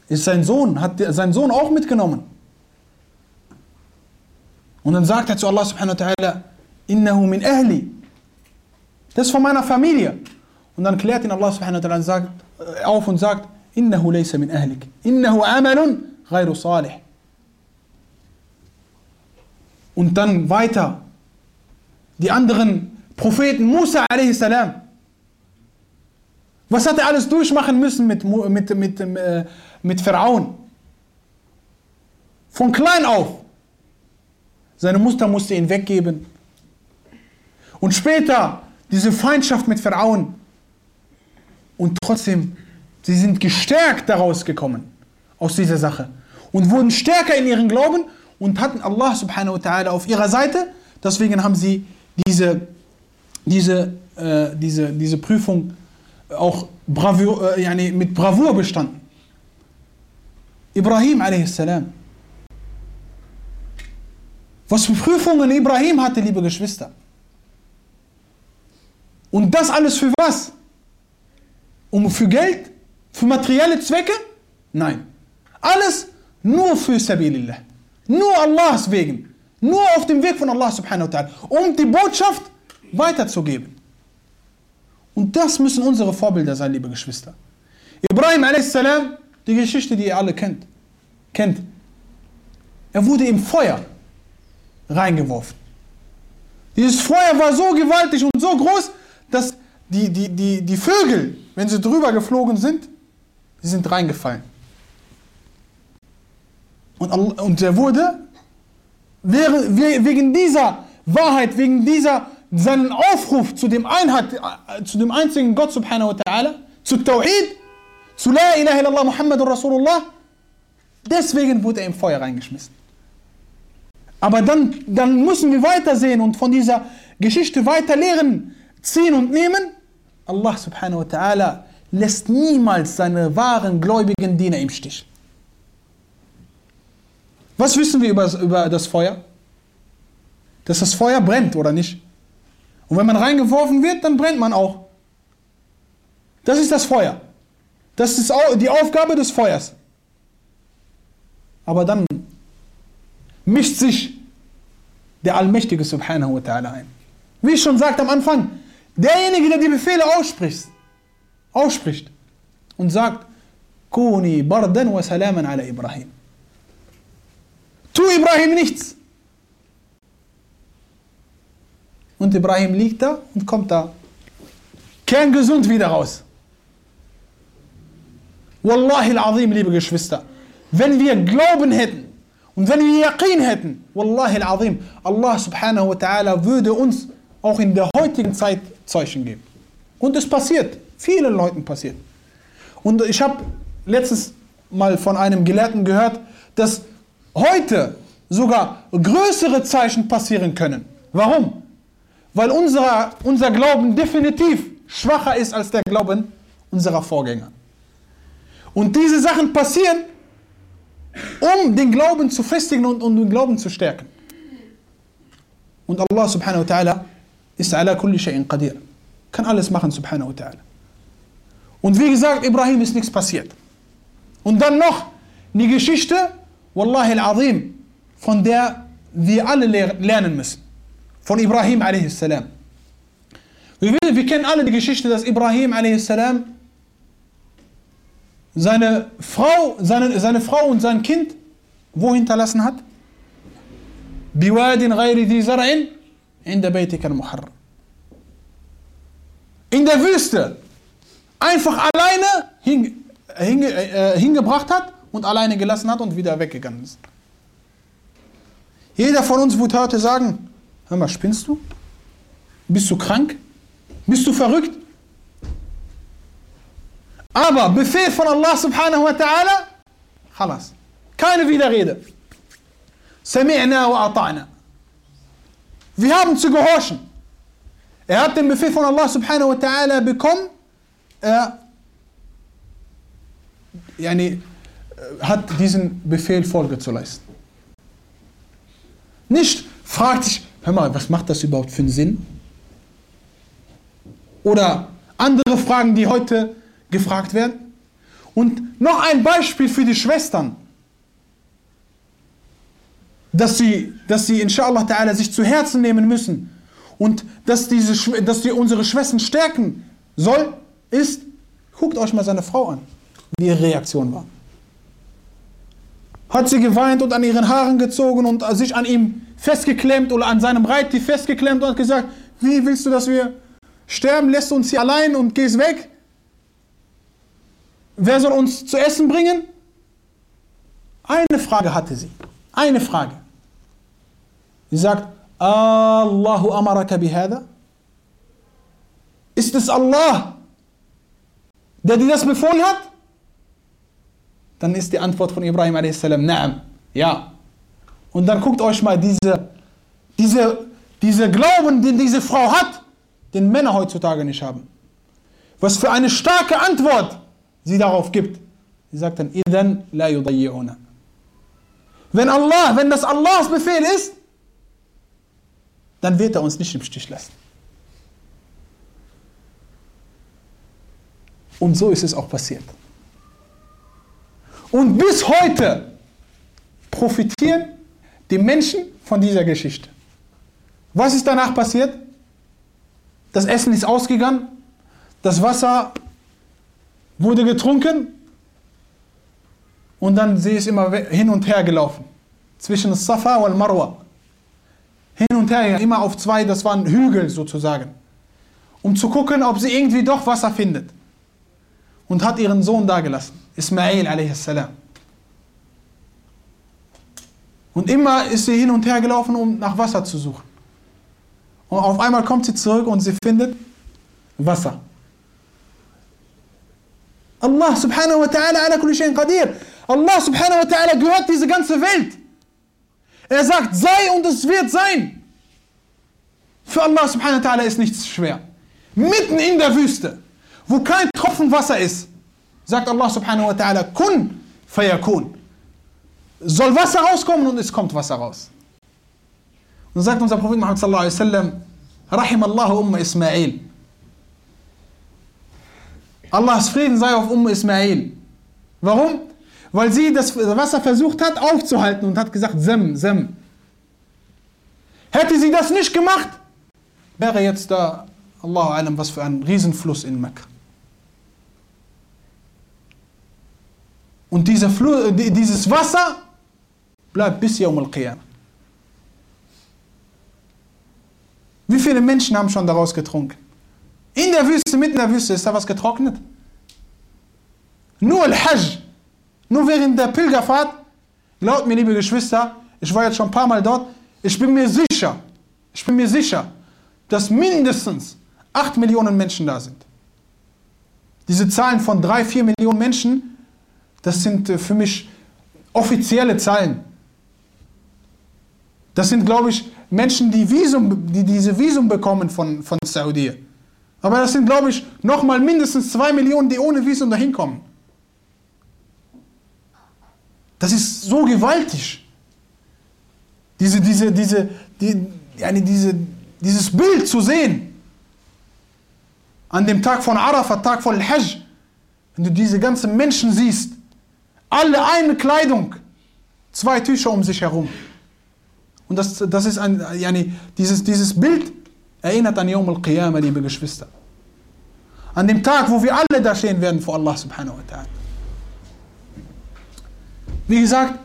ist sein Sohn, hat sein Sohn auch mitgenommen. Und dann sagt er zu Allah subhanahu wa ta'ala, innahu min ahli. Das ist von meiner Familie. Und dann klärt ihn Allah subhanahu wa ta'ala äh, auf und sagt, innahu laysa min ahlik. Innahu amalun ghayru salih. Und dann weiter. Die anderen Propheten, Musa a.s. Was hat er alles durchmachen müssen mit, mit, mit, äh, mit Pharaon? Von klein auf. Seine Mutter musste ihn weggeben. Und später diese Feindschaft mit Pharaon. Und trotzdem, sie sind gestärkt daraus gekommen, aus dieser Sache. Und wurden stärker in ihren Glauben und hatten Allah subhanahu wa ta'ala auf ihrer Seite. Deswegen haben sie diese, diese, äh, diese, diese Prüfung auch Bravur, äh, mit Bravour bestanden. Ibrahim a.s. Was für Prüfungen Ibrahim hatte, liebe Geschwister. Und das alles für was? Um für Geld? Für materielle Zwecke? Nein. Alles nur für Sabilillah. Nur Allahs wegen. Nur auf dem Weg von Allah subhanahu wa ta'ala. Um die Botschaft weiterzugeben. Und das müssen unsere Vorbilder sein, liebe Geschwister. Ibrahim a.s., die Geschichte, die ihr alle kennt, kennt. Er wurde im Feuer reingeworfen. Dieses Feuer war so gewaltig und so groß, dass die, die, die, die Vögel, wenn sie drüber geflogen sind, sie sind reingefallen. Und, und er wurde wegen dieser Wahrheit, wegen dieser seinen Aufruf zu dem, Einheit, zu dem einzigen Gott subhanahu wa ta'ala, zu Tawhid, zu La ilaha illallah Muhammadur Rasulullah, deswegen wurde er im Feuer reingeschmissen. Aber dann, dann müssen wir weitersehen und von dieser Geschichte weiter lehren, ziehen und nehmen. Allah subhanahu wa ta'ala lässt niemals seine wahren gläubigen Diener im Stich. Was wissen wir über, über das Feuer? Dass das Feuer brennt oder nicht? Und wenn man reingeworfen wird, dann brennt man auch. Das ist das Feuer. Das ist die Aufgabe des Feuers. Aber dann mischt sich der Allmächtige Subhanahu wa Ta'ala ein. Wie ich schon sagte am Anfang, derjenige, der die Befehle ausspricht, ausspricht und sagt, Kuni bardan wa salaman ala Ibrahim. Tu Ibrahim nichts. Und Ibrahim liegt da und kommt da kerngesund wieder raus. Wallahi al-Azim, liebe Geschwister, wenn wir Glauben hätten und wenn wir Yaqin hätten, Wallahi al-Azim, Allah subhanahu wa ta'ala würde uns auch in der heutigen Zeit Zeichen geben. Und es passiert, vielen Leuten passiert. Und ich habe letztes Mal von einem Gelehrten gehört, dass heute sogar größere Zeichen passieren können. Warum? Weil unser, unser Glauben definitiv schwacher ist als der Glauben unserer Vorgänger. Und diese Sachen passieren, um den Glauben zu festigen und um den Glauben zu stärken. Und Allah subhanahu wa ta'ala ist ala kulli shay'in qadir. Kann alles machen subhanahu wa ta'ala. Und wie gesagt, Ibrahim ist nichts passiert. Und dann noch eine Geschichte, Wallahi al-Azim, von der wir alle lernen müssen. Von Ibrahim a.s. Wir, wir kennen alle die Geschichte, dass Ibrahim a.s. seine Frau, seine, seine Frau und sein Kind wo hinterlassen hat? Biwadin ghayri di zar'in inda baytika al-muharram. In der Wüste einfach alleine hing, hing, äh, hingebracht hat und alleine gelassen hat und wieder weggegangen ist. Jeder von uns wird heute sagen, hör mal, spinnst du? Bist du krank? Bist du verrückt? Aber Befehl von Allah subhanahu wa ta'ala, khalas. Keine Widerrede. Sami'na wa ata'na. Wir haben zu gehorchen. Er hat den Befehl von Allah subhanahu wa ta'ala bekommen. Er yani, hat diesen Befehl Folge zu leisten. Nicht fragt sich, hör mal, was macht das überhaupt für einen Sinn? Oder andere Fragen, die heute gefragt werden. Und noch ein Beispiel für die Schwestern, dass sie, dass sie inshallah ta'ala sich zu Herzen nehmen müssen und dass, diese, dass die unsere Schwestern stärken soll, ist, guckt euch mal seine Frau an, wie ihre Reaktion war hat sie geweint und an ihren Haaren gezogen und sich an ihm festgeklemmt oder an seinem Reittier festgeklemmt und hat gesagt, wie willst du, dass wir sterben? Lässt uns hier allein und gehst weg? Wer soll uns zu essen bringen? Eine Frage hatte sie. Eine Frage. Sie sagt, Allahu amaraka bihada? Ist es Allah, der dir das befohlen hat? Dann ist die Antwort von Ibrahim a.s. Naam, ja. Und dann guckt euch mal diese, diese, diese Glauben, den diese Frau hat, den Männer heutzutage nicht haben. Was für eine starke Antwort sie darauf gibt. Sie sagt dann, Idan la yudayyuna. Wenn Allah, wenn das Allahs Befehl ist, dann wird er uns nicht im Stich lassen. Und so ist es auch passiert. Und bis heute profitieren die Menschen von dieser Geschichte. Was ist danach passiert? Das Essen ist ausgegangen, das Wasser wurde getrunken und dann sie ist immer hin und her gelaufen. Zwischen Safa und Marwa. Hin und her, immer auf zwei, das waren Hügel sozusagen. Um zu gucken, ob sie irgendwie doch Wasser findet. Und hat ihren Sohn dagelassen. Ismail a.s. Und immer ist sie hin und her gelaufen, um nach Wasser zu suchen. Und auf einmal kommt sie zurück und sie findet Wasser. Allah subhanahu wa ta'ala ala kulli shayin qadir. Allah subhanahu wa ta'ala gehört diese ganze Welt. Er sagt, sei und es wird sein. Für Allah subhanahu wa ta'ala ist nichts schwer. Mitten in der Wüste, wo kein Tropfen Wasser ist, sagt Allah subhanahu wa ta'ala, kun fayakun. Soll Wasser rauskommen und es kommt Wasser raus. Und sagt unser Prophet Muhammad sallallahu alaihi wasallam, Rahim Allah Umma Ismail. Allahs Frieden sei auf Umma Ismail. Warum? Weil sie das Wasser versucht hat aufzuhalten und hat gesagt, Sem, Sem. Hätte sie das nicht gemacht, wäre jetzt da, Allahu alam, was für ein Riesenfluss in Mekka. Und dieser Fluss, dieses Wasser bleibt bis Yawm al-Qiyamah. Wie viele Menschen haben schon daraus getrunken? In der Wüste, mitten in der Wüste, ist da was getrocknet? Nur Al-Hajj, nur während der Pilgerfahrt, glaubt mir, liebe Geschwister, ich war jetzt schon ein paar Mal dort, ich bin mir sicher, ich bin mir sicher, dass mindestens 8 Millionen Menschen da sind. Diese Zahlen von 3, 4 Millionen Menschen das sind äh, für mich offizielle Zahlen. Das sind, glaube ich, Menschen, die, Visum, die diese Visum bekommen von, von Saudi. Aber das sind, glaube ich, nochmal mindestens zwei Millionen, die ohne Visum dahin kommen. Das ist so gewaltig. Diese, diese, diese, die, yani diese, dieses Bild zu sehen. An dem Tag von Arafat, Tag von Al-Hajj, wenn du diese ganzen Menschen siehst, alle eine Kleidung, zwei Tücher um sich herum. Und das, das ist ein, yani, dieses, dieses Bild erinnert an Yom al-Qiyamah, liebe Geschwister. An dem Tag, wo wir alle da stehen werden vor Allah subhanahu wa ta'ala. Wie gesagt,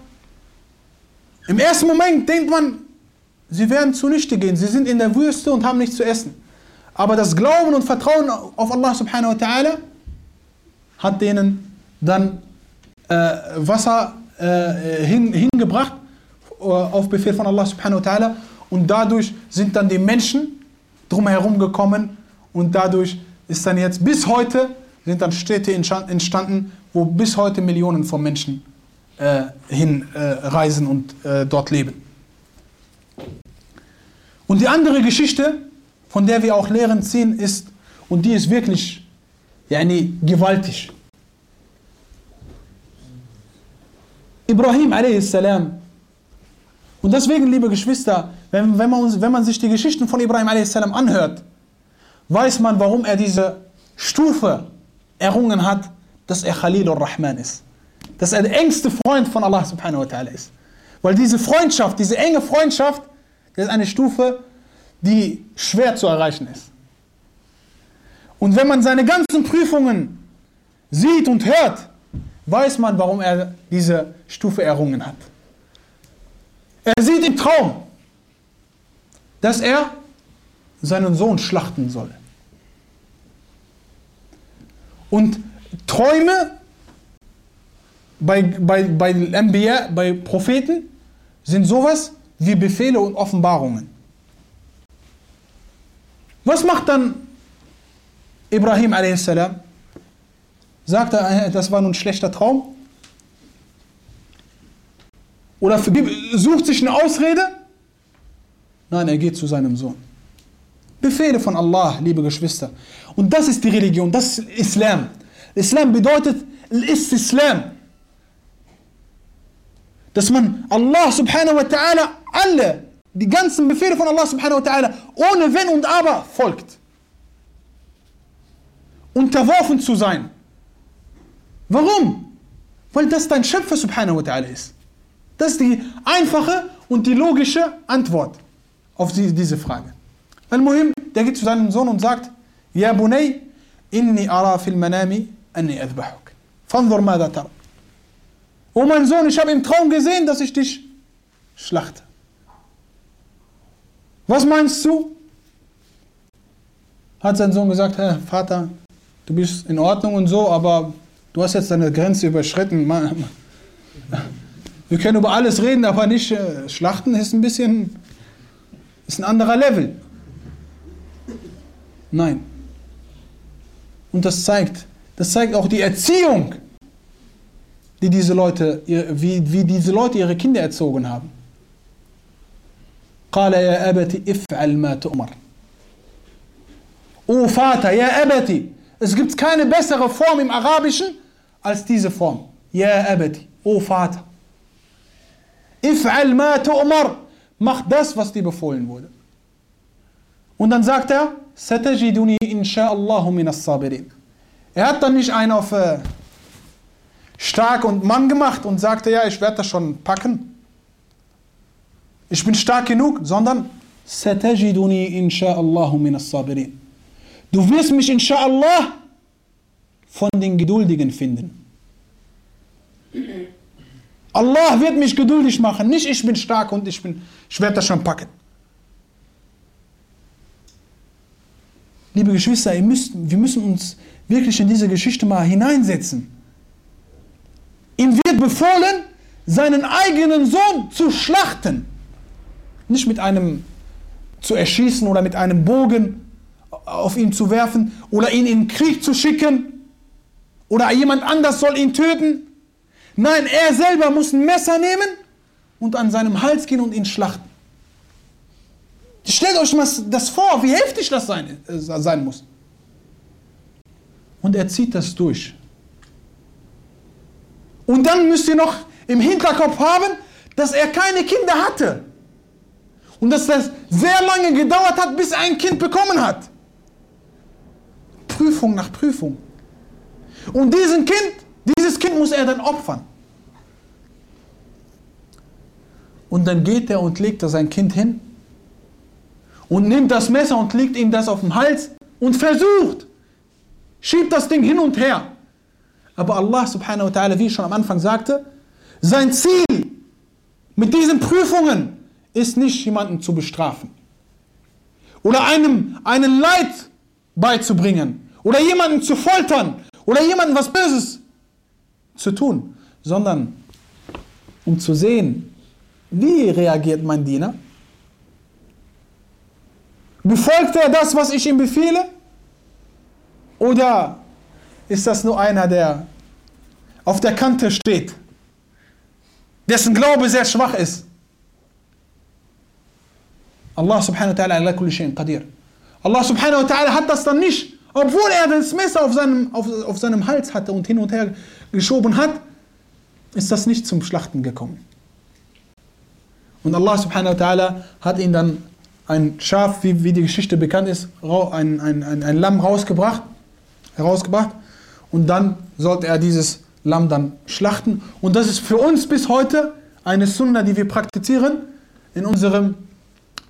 im ersten Moment denkt man, sie werden zunichte gehen. Sie sind in der Wüste und haben nichts zu essen. Aber das Glauben und Vertrauen auf Allah subhanahu wa ta'ala hat denen dann äh, Wasser äh, hin, hingebracht äh, auf Befehl von Allah subhanahu wa ta'ala und dadurch sind dann die Menschen drumherum gekommen und dadurch ist dann jetzt bis heute sind dann Städte entstanden, wo bis heute Millionen von Menschen äh, hinreisen äh, und äh, dort leben. Und die andere Geschichte, von der wir auch Lehren ziehen, ist, und die ist wirklich yani, gewaltig. Ibrahim a.s. Und deswegen, liebe Geschwister, wenn, wenn, man, wenn man sich die Geschichten von Ibrahim a.s. anhört, weiß man, warum er diese Stufe errungen hat, dass er Khalilur Rahman ist dass er der engste Freund von Allah subhanahu wa ta'ala ist. Weil diese Freundschaft, diese enge Freundschaft, ist eine Stufe, die schwer zu erreichen ist. Und wenn man seine ganzen Prüfungen sieht und hört, weiß man, warum er diese Stufe errungen hat. Er sieht im Traum, dass er seinen Sohn schlachten soll. Und Träume bei, bei, bei Anbiya, bei Propheten, sind sowas wie Befehle und Offenbarungen. Was macht dann Ibrahim a.s.? Sagt er, äh, das war nun ein schlechter Traum? Oder sucht sich eine Ausrede? Nein, er geht zu seinem Sohn. Befehle von Allah, liebe Geschwister. Und das ist die Religion, das ist Islam. Islam bedeutet, ist Islam dass man Allah subhanahu wa ta'ala alle, die ganzen Befehle von Allah subhanahu wa ta'ala, ohne Wenn und Aber folgt. Unterworfen zu sein. Warum? Weil das dein Schöpfer subhanahu wa ta'ala ist. Das ist die einfache und die logische Antwort auf diese Frage. Al-Muhim, der geht zu seinem Sohn und sagt, Ja Bunay, inni ara fil manami anni adbahuk. Fanzur mada tara. Oh mein Sohn, ich habe im Traum gesehen, dass ich dich schlachte. Was meinst du? Hat sein Sohn gesagt, Vater, du bist in Ordnung und so, aber du hast jetzt deine Grenze überschritten. Wir können über alles reden, aber nicht äh, schlachten ist ein bisschen, ist ein anderer Level. Nein. Und das zeigt, das zeigt auch die Erziehung die diese Leute, wie, wie diese Leute ihre Kinder erzogen haben. قال يا أبت افعل ما تؤمر. O Vater, ja Abati, es gibt keine bessere Form im Arabischen als diese Form. Ja Abati, o Vater. If'al ma tu'mar. Mach das, was dir befohlen wurde. Und dann sagt er, Satajiduni insha'Allahu min as-sabirin. Er hat dann nicht einen auf äh, stark und Mann gemacht und sagte, ja, ich werde das schon packen. Ich bin stark genug, sondern satajiduni insha'Allahu min as-sabirin. Du wirst mich insha'Allah von den Geduldigen finden. Allah wird mich geduldig machen, nicht ich bin stark und ich, bin, ich werde das schon packen. Liebe Geschwister, müsst, wir müssen uns wirklich in diese Geschichte mal hineinsetzen. Ihm wird befohlen, seinen eigenen Sohn zu schlachten. Nicht mit einem zu erschießen oder mit einem Bogen auf ihn zu werfen oder ihn in den Krieg zu schicken oder jemand anders soll ihn töten. Nein, er selber muss ein Messer nehmen und an seinem Hals gehen und ihn schlachten. Stellt euch mal das vor, wie heftig das sein, äh, sein muss. Und er zieht das durch. Und dann müsst ihr noch im Hinterkopf haben, dass er keine Kinder hatte. Und dass das sehr lange gedauert hat, bis er ein Kind bekommen hat. Prüfung nach Prüfung. Und diesen Kind, dieses Kind muss er dann opfern. Und dann geht er und legt er sein Kind hin und nimmt das Messer und legt ihm das auf den Hals und versucht, schiebt das Ding hin und her. Aber Allah subhanahu wa ta'ala, wie ich schon am Anfang sagte, sein Ziel mit diesen Prüfungen ist nicht jemanden zu bestrafen oder einem einen Leid beizubringen oder jemanden zu foltern oder jemanden was Böses zu tun, sondern um zu sehen, wie reagiert mein Diener? Befolgt er das, was ich ihm befehle? Oder ist das nur einer, der auf der Kante steht, dessen Glaube sehr schwach ist? Allah subhanahu wa ta'ala ala kulli shayin qadir. Allah subhanahu wa ta'ala hat das dann nicht, obwohl er das Messer auf seinem, auf, auf seinem Hals hatte und hin und her geschoben hat, ist das nicht zum Schlachten gekommen. Und Allah subhanahu wa ta'ala hat ihn dann ein Schaf, wie, wie die Geschichte bekannt ist, ein, ein, ein, ein Lamm rausgebracht, herausgebracht und dann sollte er dieses Lamm dann schlachten. Und das ist für uns bis heute eine Sunna, die wir praktizieren in unserem,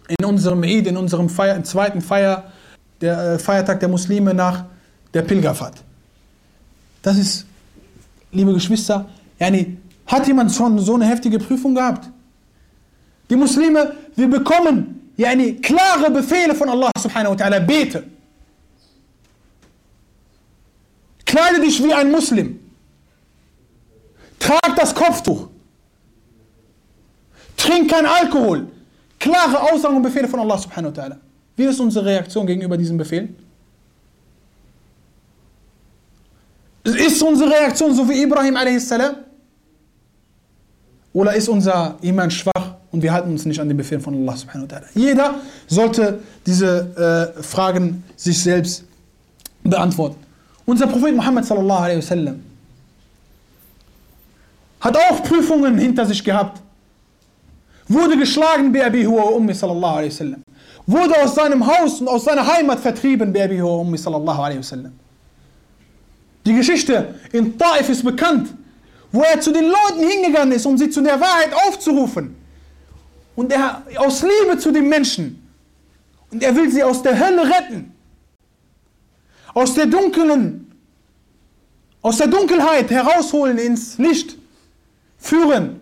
in unserem Eid, in unserem Feier, zweiten Feier, der äh, Feiertag der Muslime nach der Pilgerfahrt. Das ist, liebe Geschwister, yani, hat jemand schon so eine heftige Prüfung gehabt? Die Muslime, wir bekommen yani, klare Befehle von Allah subhanahu wa ta'ala, bete. Kleide dich wie ein Muslim. Trag das Kopftuch. Trink kein Alkohol. Klare Aussagen und Befehle von Allah subhanahu wa ta'ala. Wie ist unsere Reaktion gegenüber diesen Befehlen? Ist unsere Reaktion so wie Ibrahim a.s.? Oder ist unser Iman schwach und wir halten uns nicht an den Befehlen von Allah subhanahu wa ta'ala? Jeder sollte diese äh, Fragen sich selbst beantworten. Unser Prophet Muhammad sallallahu alaihi wasallam hat auch Prüfungen hinter sich gehabt. Wurde geschlagen bei Abi Huwa Ummi sallallahu alaihi wasallam. Wurde aus seinem Haus und aus seiner Heimat vertrieben Huwa Ummi sallallahu alaihi wasallam. Die Geschichte in Taif ist bekannt wo er zu den Leuten hingegangen ist, um sie zu der Wahrheit aufzurufen. Und er aus Liebe zu den Menschen. Und er will sie aus der Hölle retten. Aus der dunklen, aus der Dunkelheit herausholen ins Licht. Führen.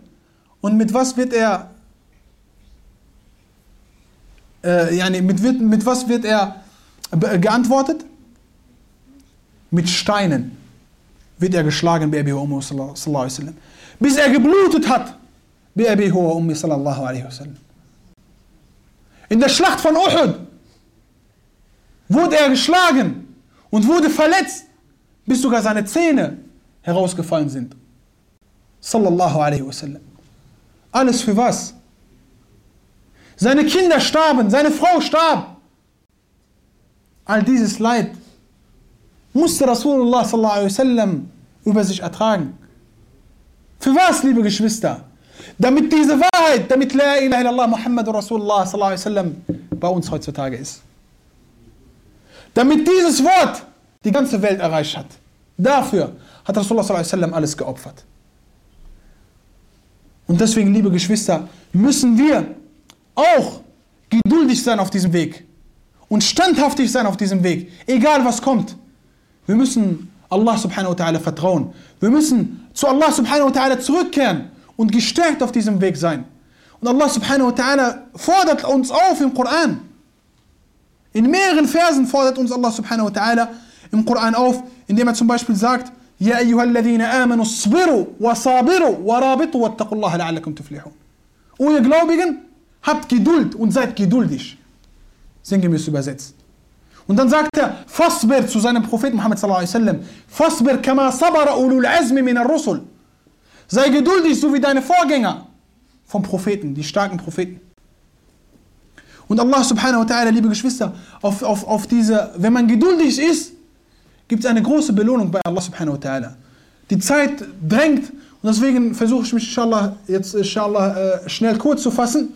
Und mit was wird er, äh, nee, mit, mit was wird er geantwortet? Mit Steinen wird er geschlagen bei Abi Ummi sallallahu alaihi wasallam. Bis er geblutet hat bei Abi Ummi sallallahu alaihi wasallam. In der Schlacht von Uhud wurde er geschlagen und wurde verletzt, bis sogar seine Zähne herausgefallen sind. Sallallahu alaihi wasallam. Alles für was? Seine Kinder starben, seine Frau starb. All dieses Leid musste Rasulullah sallallahu alaihi wasallam über sich ertragen. Für was, liebe Geschwister? Damit diese Wahrheit, damit La ilaha illallah Muhammad Rasulullah sallallahu alaihi wasallam bei uns heutzutage ist. Damit dieses Wort die ganze Welt erreicht hat. Dafür hat Rasulullah sallallahu alaihi wasallam alles geopfert. Und deswegen, liebe Geschwister, müssen wir auch geduldig sein auf diesem Weg und standhaftig sein auf diesem Weg, egal was kommt. Wir müssen Allah subhanahu wa ta'ala vertrauen. Wir müssen zu Allah subhanahu wa ta'ala zurückkehren und gestärkt auf diesem Weg sein. Und Allah subhanahu wa ta'ala fordert uns auf im Koran. In mehreren Versen fordert uns Allah subhanahu wa ta'ala im Koran auf, indem er zum Beispiel sagt, يا أيها الذين آمنوا اصبروا وصابروا ورابطوا واتقوا الله لعلكم تفلحون. O ihr Gläubigen, habt Geduld und seid geduldig. Sinngemäß übersetzt. Und dann sagt er, Fasbir zu seinem Propheten Muhammad sallallahu alaihi wasallam, Fasbir kama sabara ulul azmi min ar-rusul. Sei geduldig, so wie deine Vorgänger vom Propheten, die starken Propheten. Und Allah subhanahu wa ta'ala, liebe Geschwister, auf, auf, auf diese, wenn man geduldig ist, gibt es eine große Belohnung bei Allah subhanahu wa ta'ala. Die Zeit drängt und Und deswegen versuche ich mich inshallah jetzt inshallah äh, schnell kurz zu fassen.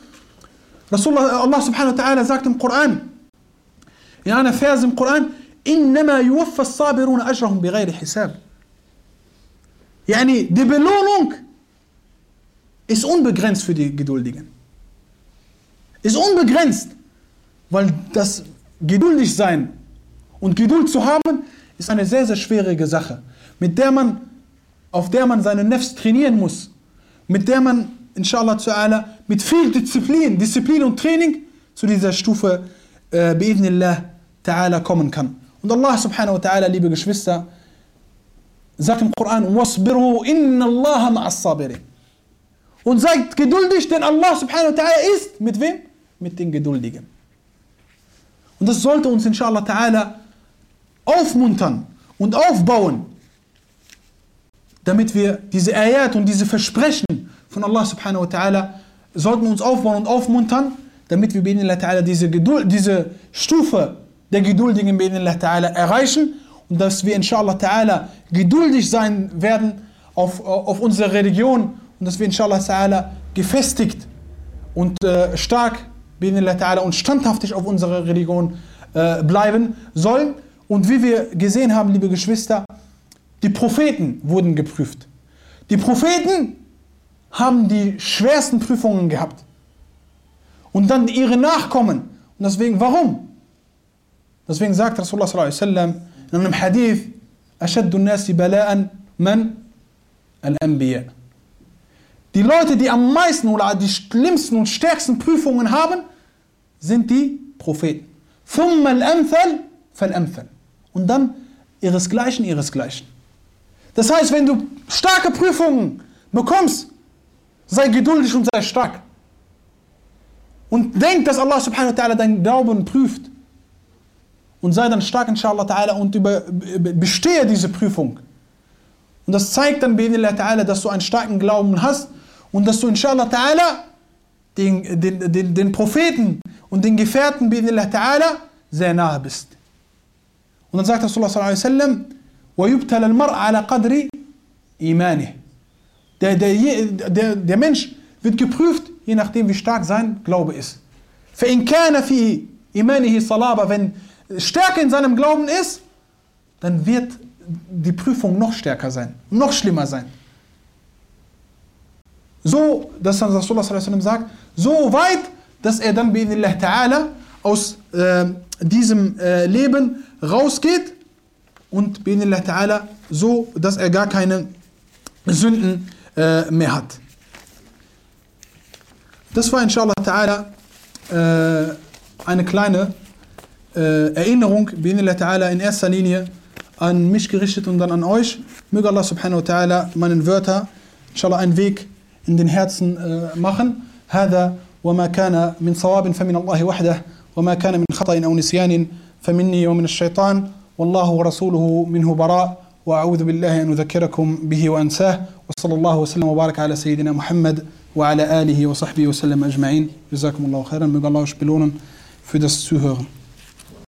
Rasulullah, Allah subhanahu wa ta'ala sagt im Koran, in einer Verse im Koran, إنما يوفى الصابرون أجرهم بغير حساب. Yani, die Belohnung ist unbegrenzt für die Geduldigen. Ist unbegrenzt, weil das geduldig sein und Geduld zu haben, ist eine sehr, sehr schwierige Sache, mit der man, auf der man seine Nefs trainieren muss, mit der man, inshallah ta'ala, mit viel Disziplin, Disziplin und Training zu dieser Stufe, äh, bi'idnillah ta'ala, kommen kann. Und Allah subhanahu wa ta'ala, liebe Geschwister, sagt im Koran, وَاصْبِرُوا إِنَّ اللَّهَ مَعَ الصَّابِرِينَ Und seid geduldig, denn Allah subhanahu wa ta'ala ist mit wem? Mit den Geduldigen. Und das sollte uns inshallah ta'ala aufmuntern und aufbauen, damit wir diese Ayat und diese Versprechen von Allah subhanahu wa ta'ala sollten uns aufbauen und aufmuntern, damit wir bi'inillah ta'ala diese, diese Stufe der Geduldigen bi'inillah ta'ala erreichen und dass wir inshallah ta'ala geduldig sein werden auf, auf unsere Religion und dass wir inshallah ta'ala gefestigt und äh, stark bi'inillah ta'ala und standhaftig auf unserer Religion äh, bleiben sollen. Und wie wir gesehen haben, liebe Geschwister, die Propheten wurden geprüft. Die Propheten haben die schwersten Prüfungen gehabt. Und dann ihre Nachkommen. Und deswegen, warum? Deswegen sagt Rasulullah sallallahu alaihi wasallam in einem Hadith, أشد الناس بلاء من الأنبياء. Die Leute, die am meisten oder die schlimmsten und stärksten Prüfungen haben, sind die Propheten. ثم الأمثل فالأمثل. Und dann ihresgleichen, ihresgleichen. Das heißt, wenn du starke Prüfungen bekommst, sei geduldig und sei stark. Und denk, dass Allah subhanahu wa ta'ala deinen Glauben prüft. Und sei dann stark, inshallah ta'ala, und über, bestehe diese Prüfung. Und das zeigt dann, ta'ala, dass du einen starken Glauben hast und dass du, inshallah ta'ala, den, den, den, den Propheten und den Gefährten, ta'ala, sehr nahe bist. Und dann sagt Rasulullah sallallahu alaihi wasallam, وَيُبْتَلَ الْمَرْءَ عَلَى قَدْرِ إِيمَانِهِ der, der, der, der Mensch wird geprüft, je nachdem wie stark sein Glaube ist. فَإِنْ كَانَ فِي إِيمَانِهِ صَلَابًا Wenn Stärke in seinem Glauben ist, dann wird die Prüfung noch stärker sein, noch schlimmer sein. So, dass dann Rasulullah sallallahu sagt, so weit, dass er dann bi'idhnillah ta'ala aus äh, diesem äh, Leben rausgeht und bi'idhnillah ta'ala so, dass er gar keine Sünden äh, mehr hat. Das war inshallah ta'ala äh, eine kleine äh, Erinnerung, bi'idhnillah ta'ala in erster Linie an mich gerichtet und dann an euch. Möge Allah subhanahu wa ta'ala meinen Wörter inshallah einen Weg in den Herzen äh, machen. هذا وما كان من صواب فمن الله وحده وما كان من خطأ أو نسيان فمني ومن الشيطان والله ورسوله منه براء وأعوذ بالله أن أذكركم به وأنساه وصلى الله وسلم وبارك على سيدنا محمد وعلى آله وصحبه وسلم أجمعين. جزاكم الله خيرا. Möge Allah euch belohnen für das Zuhören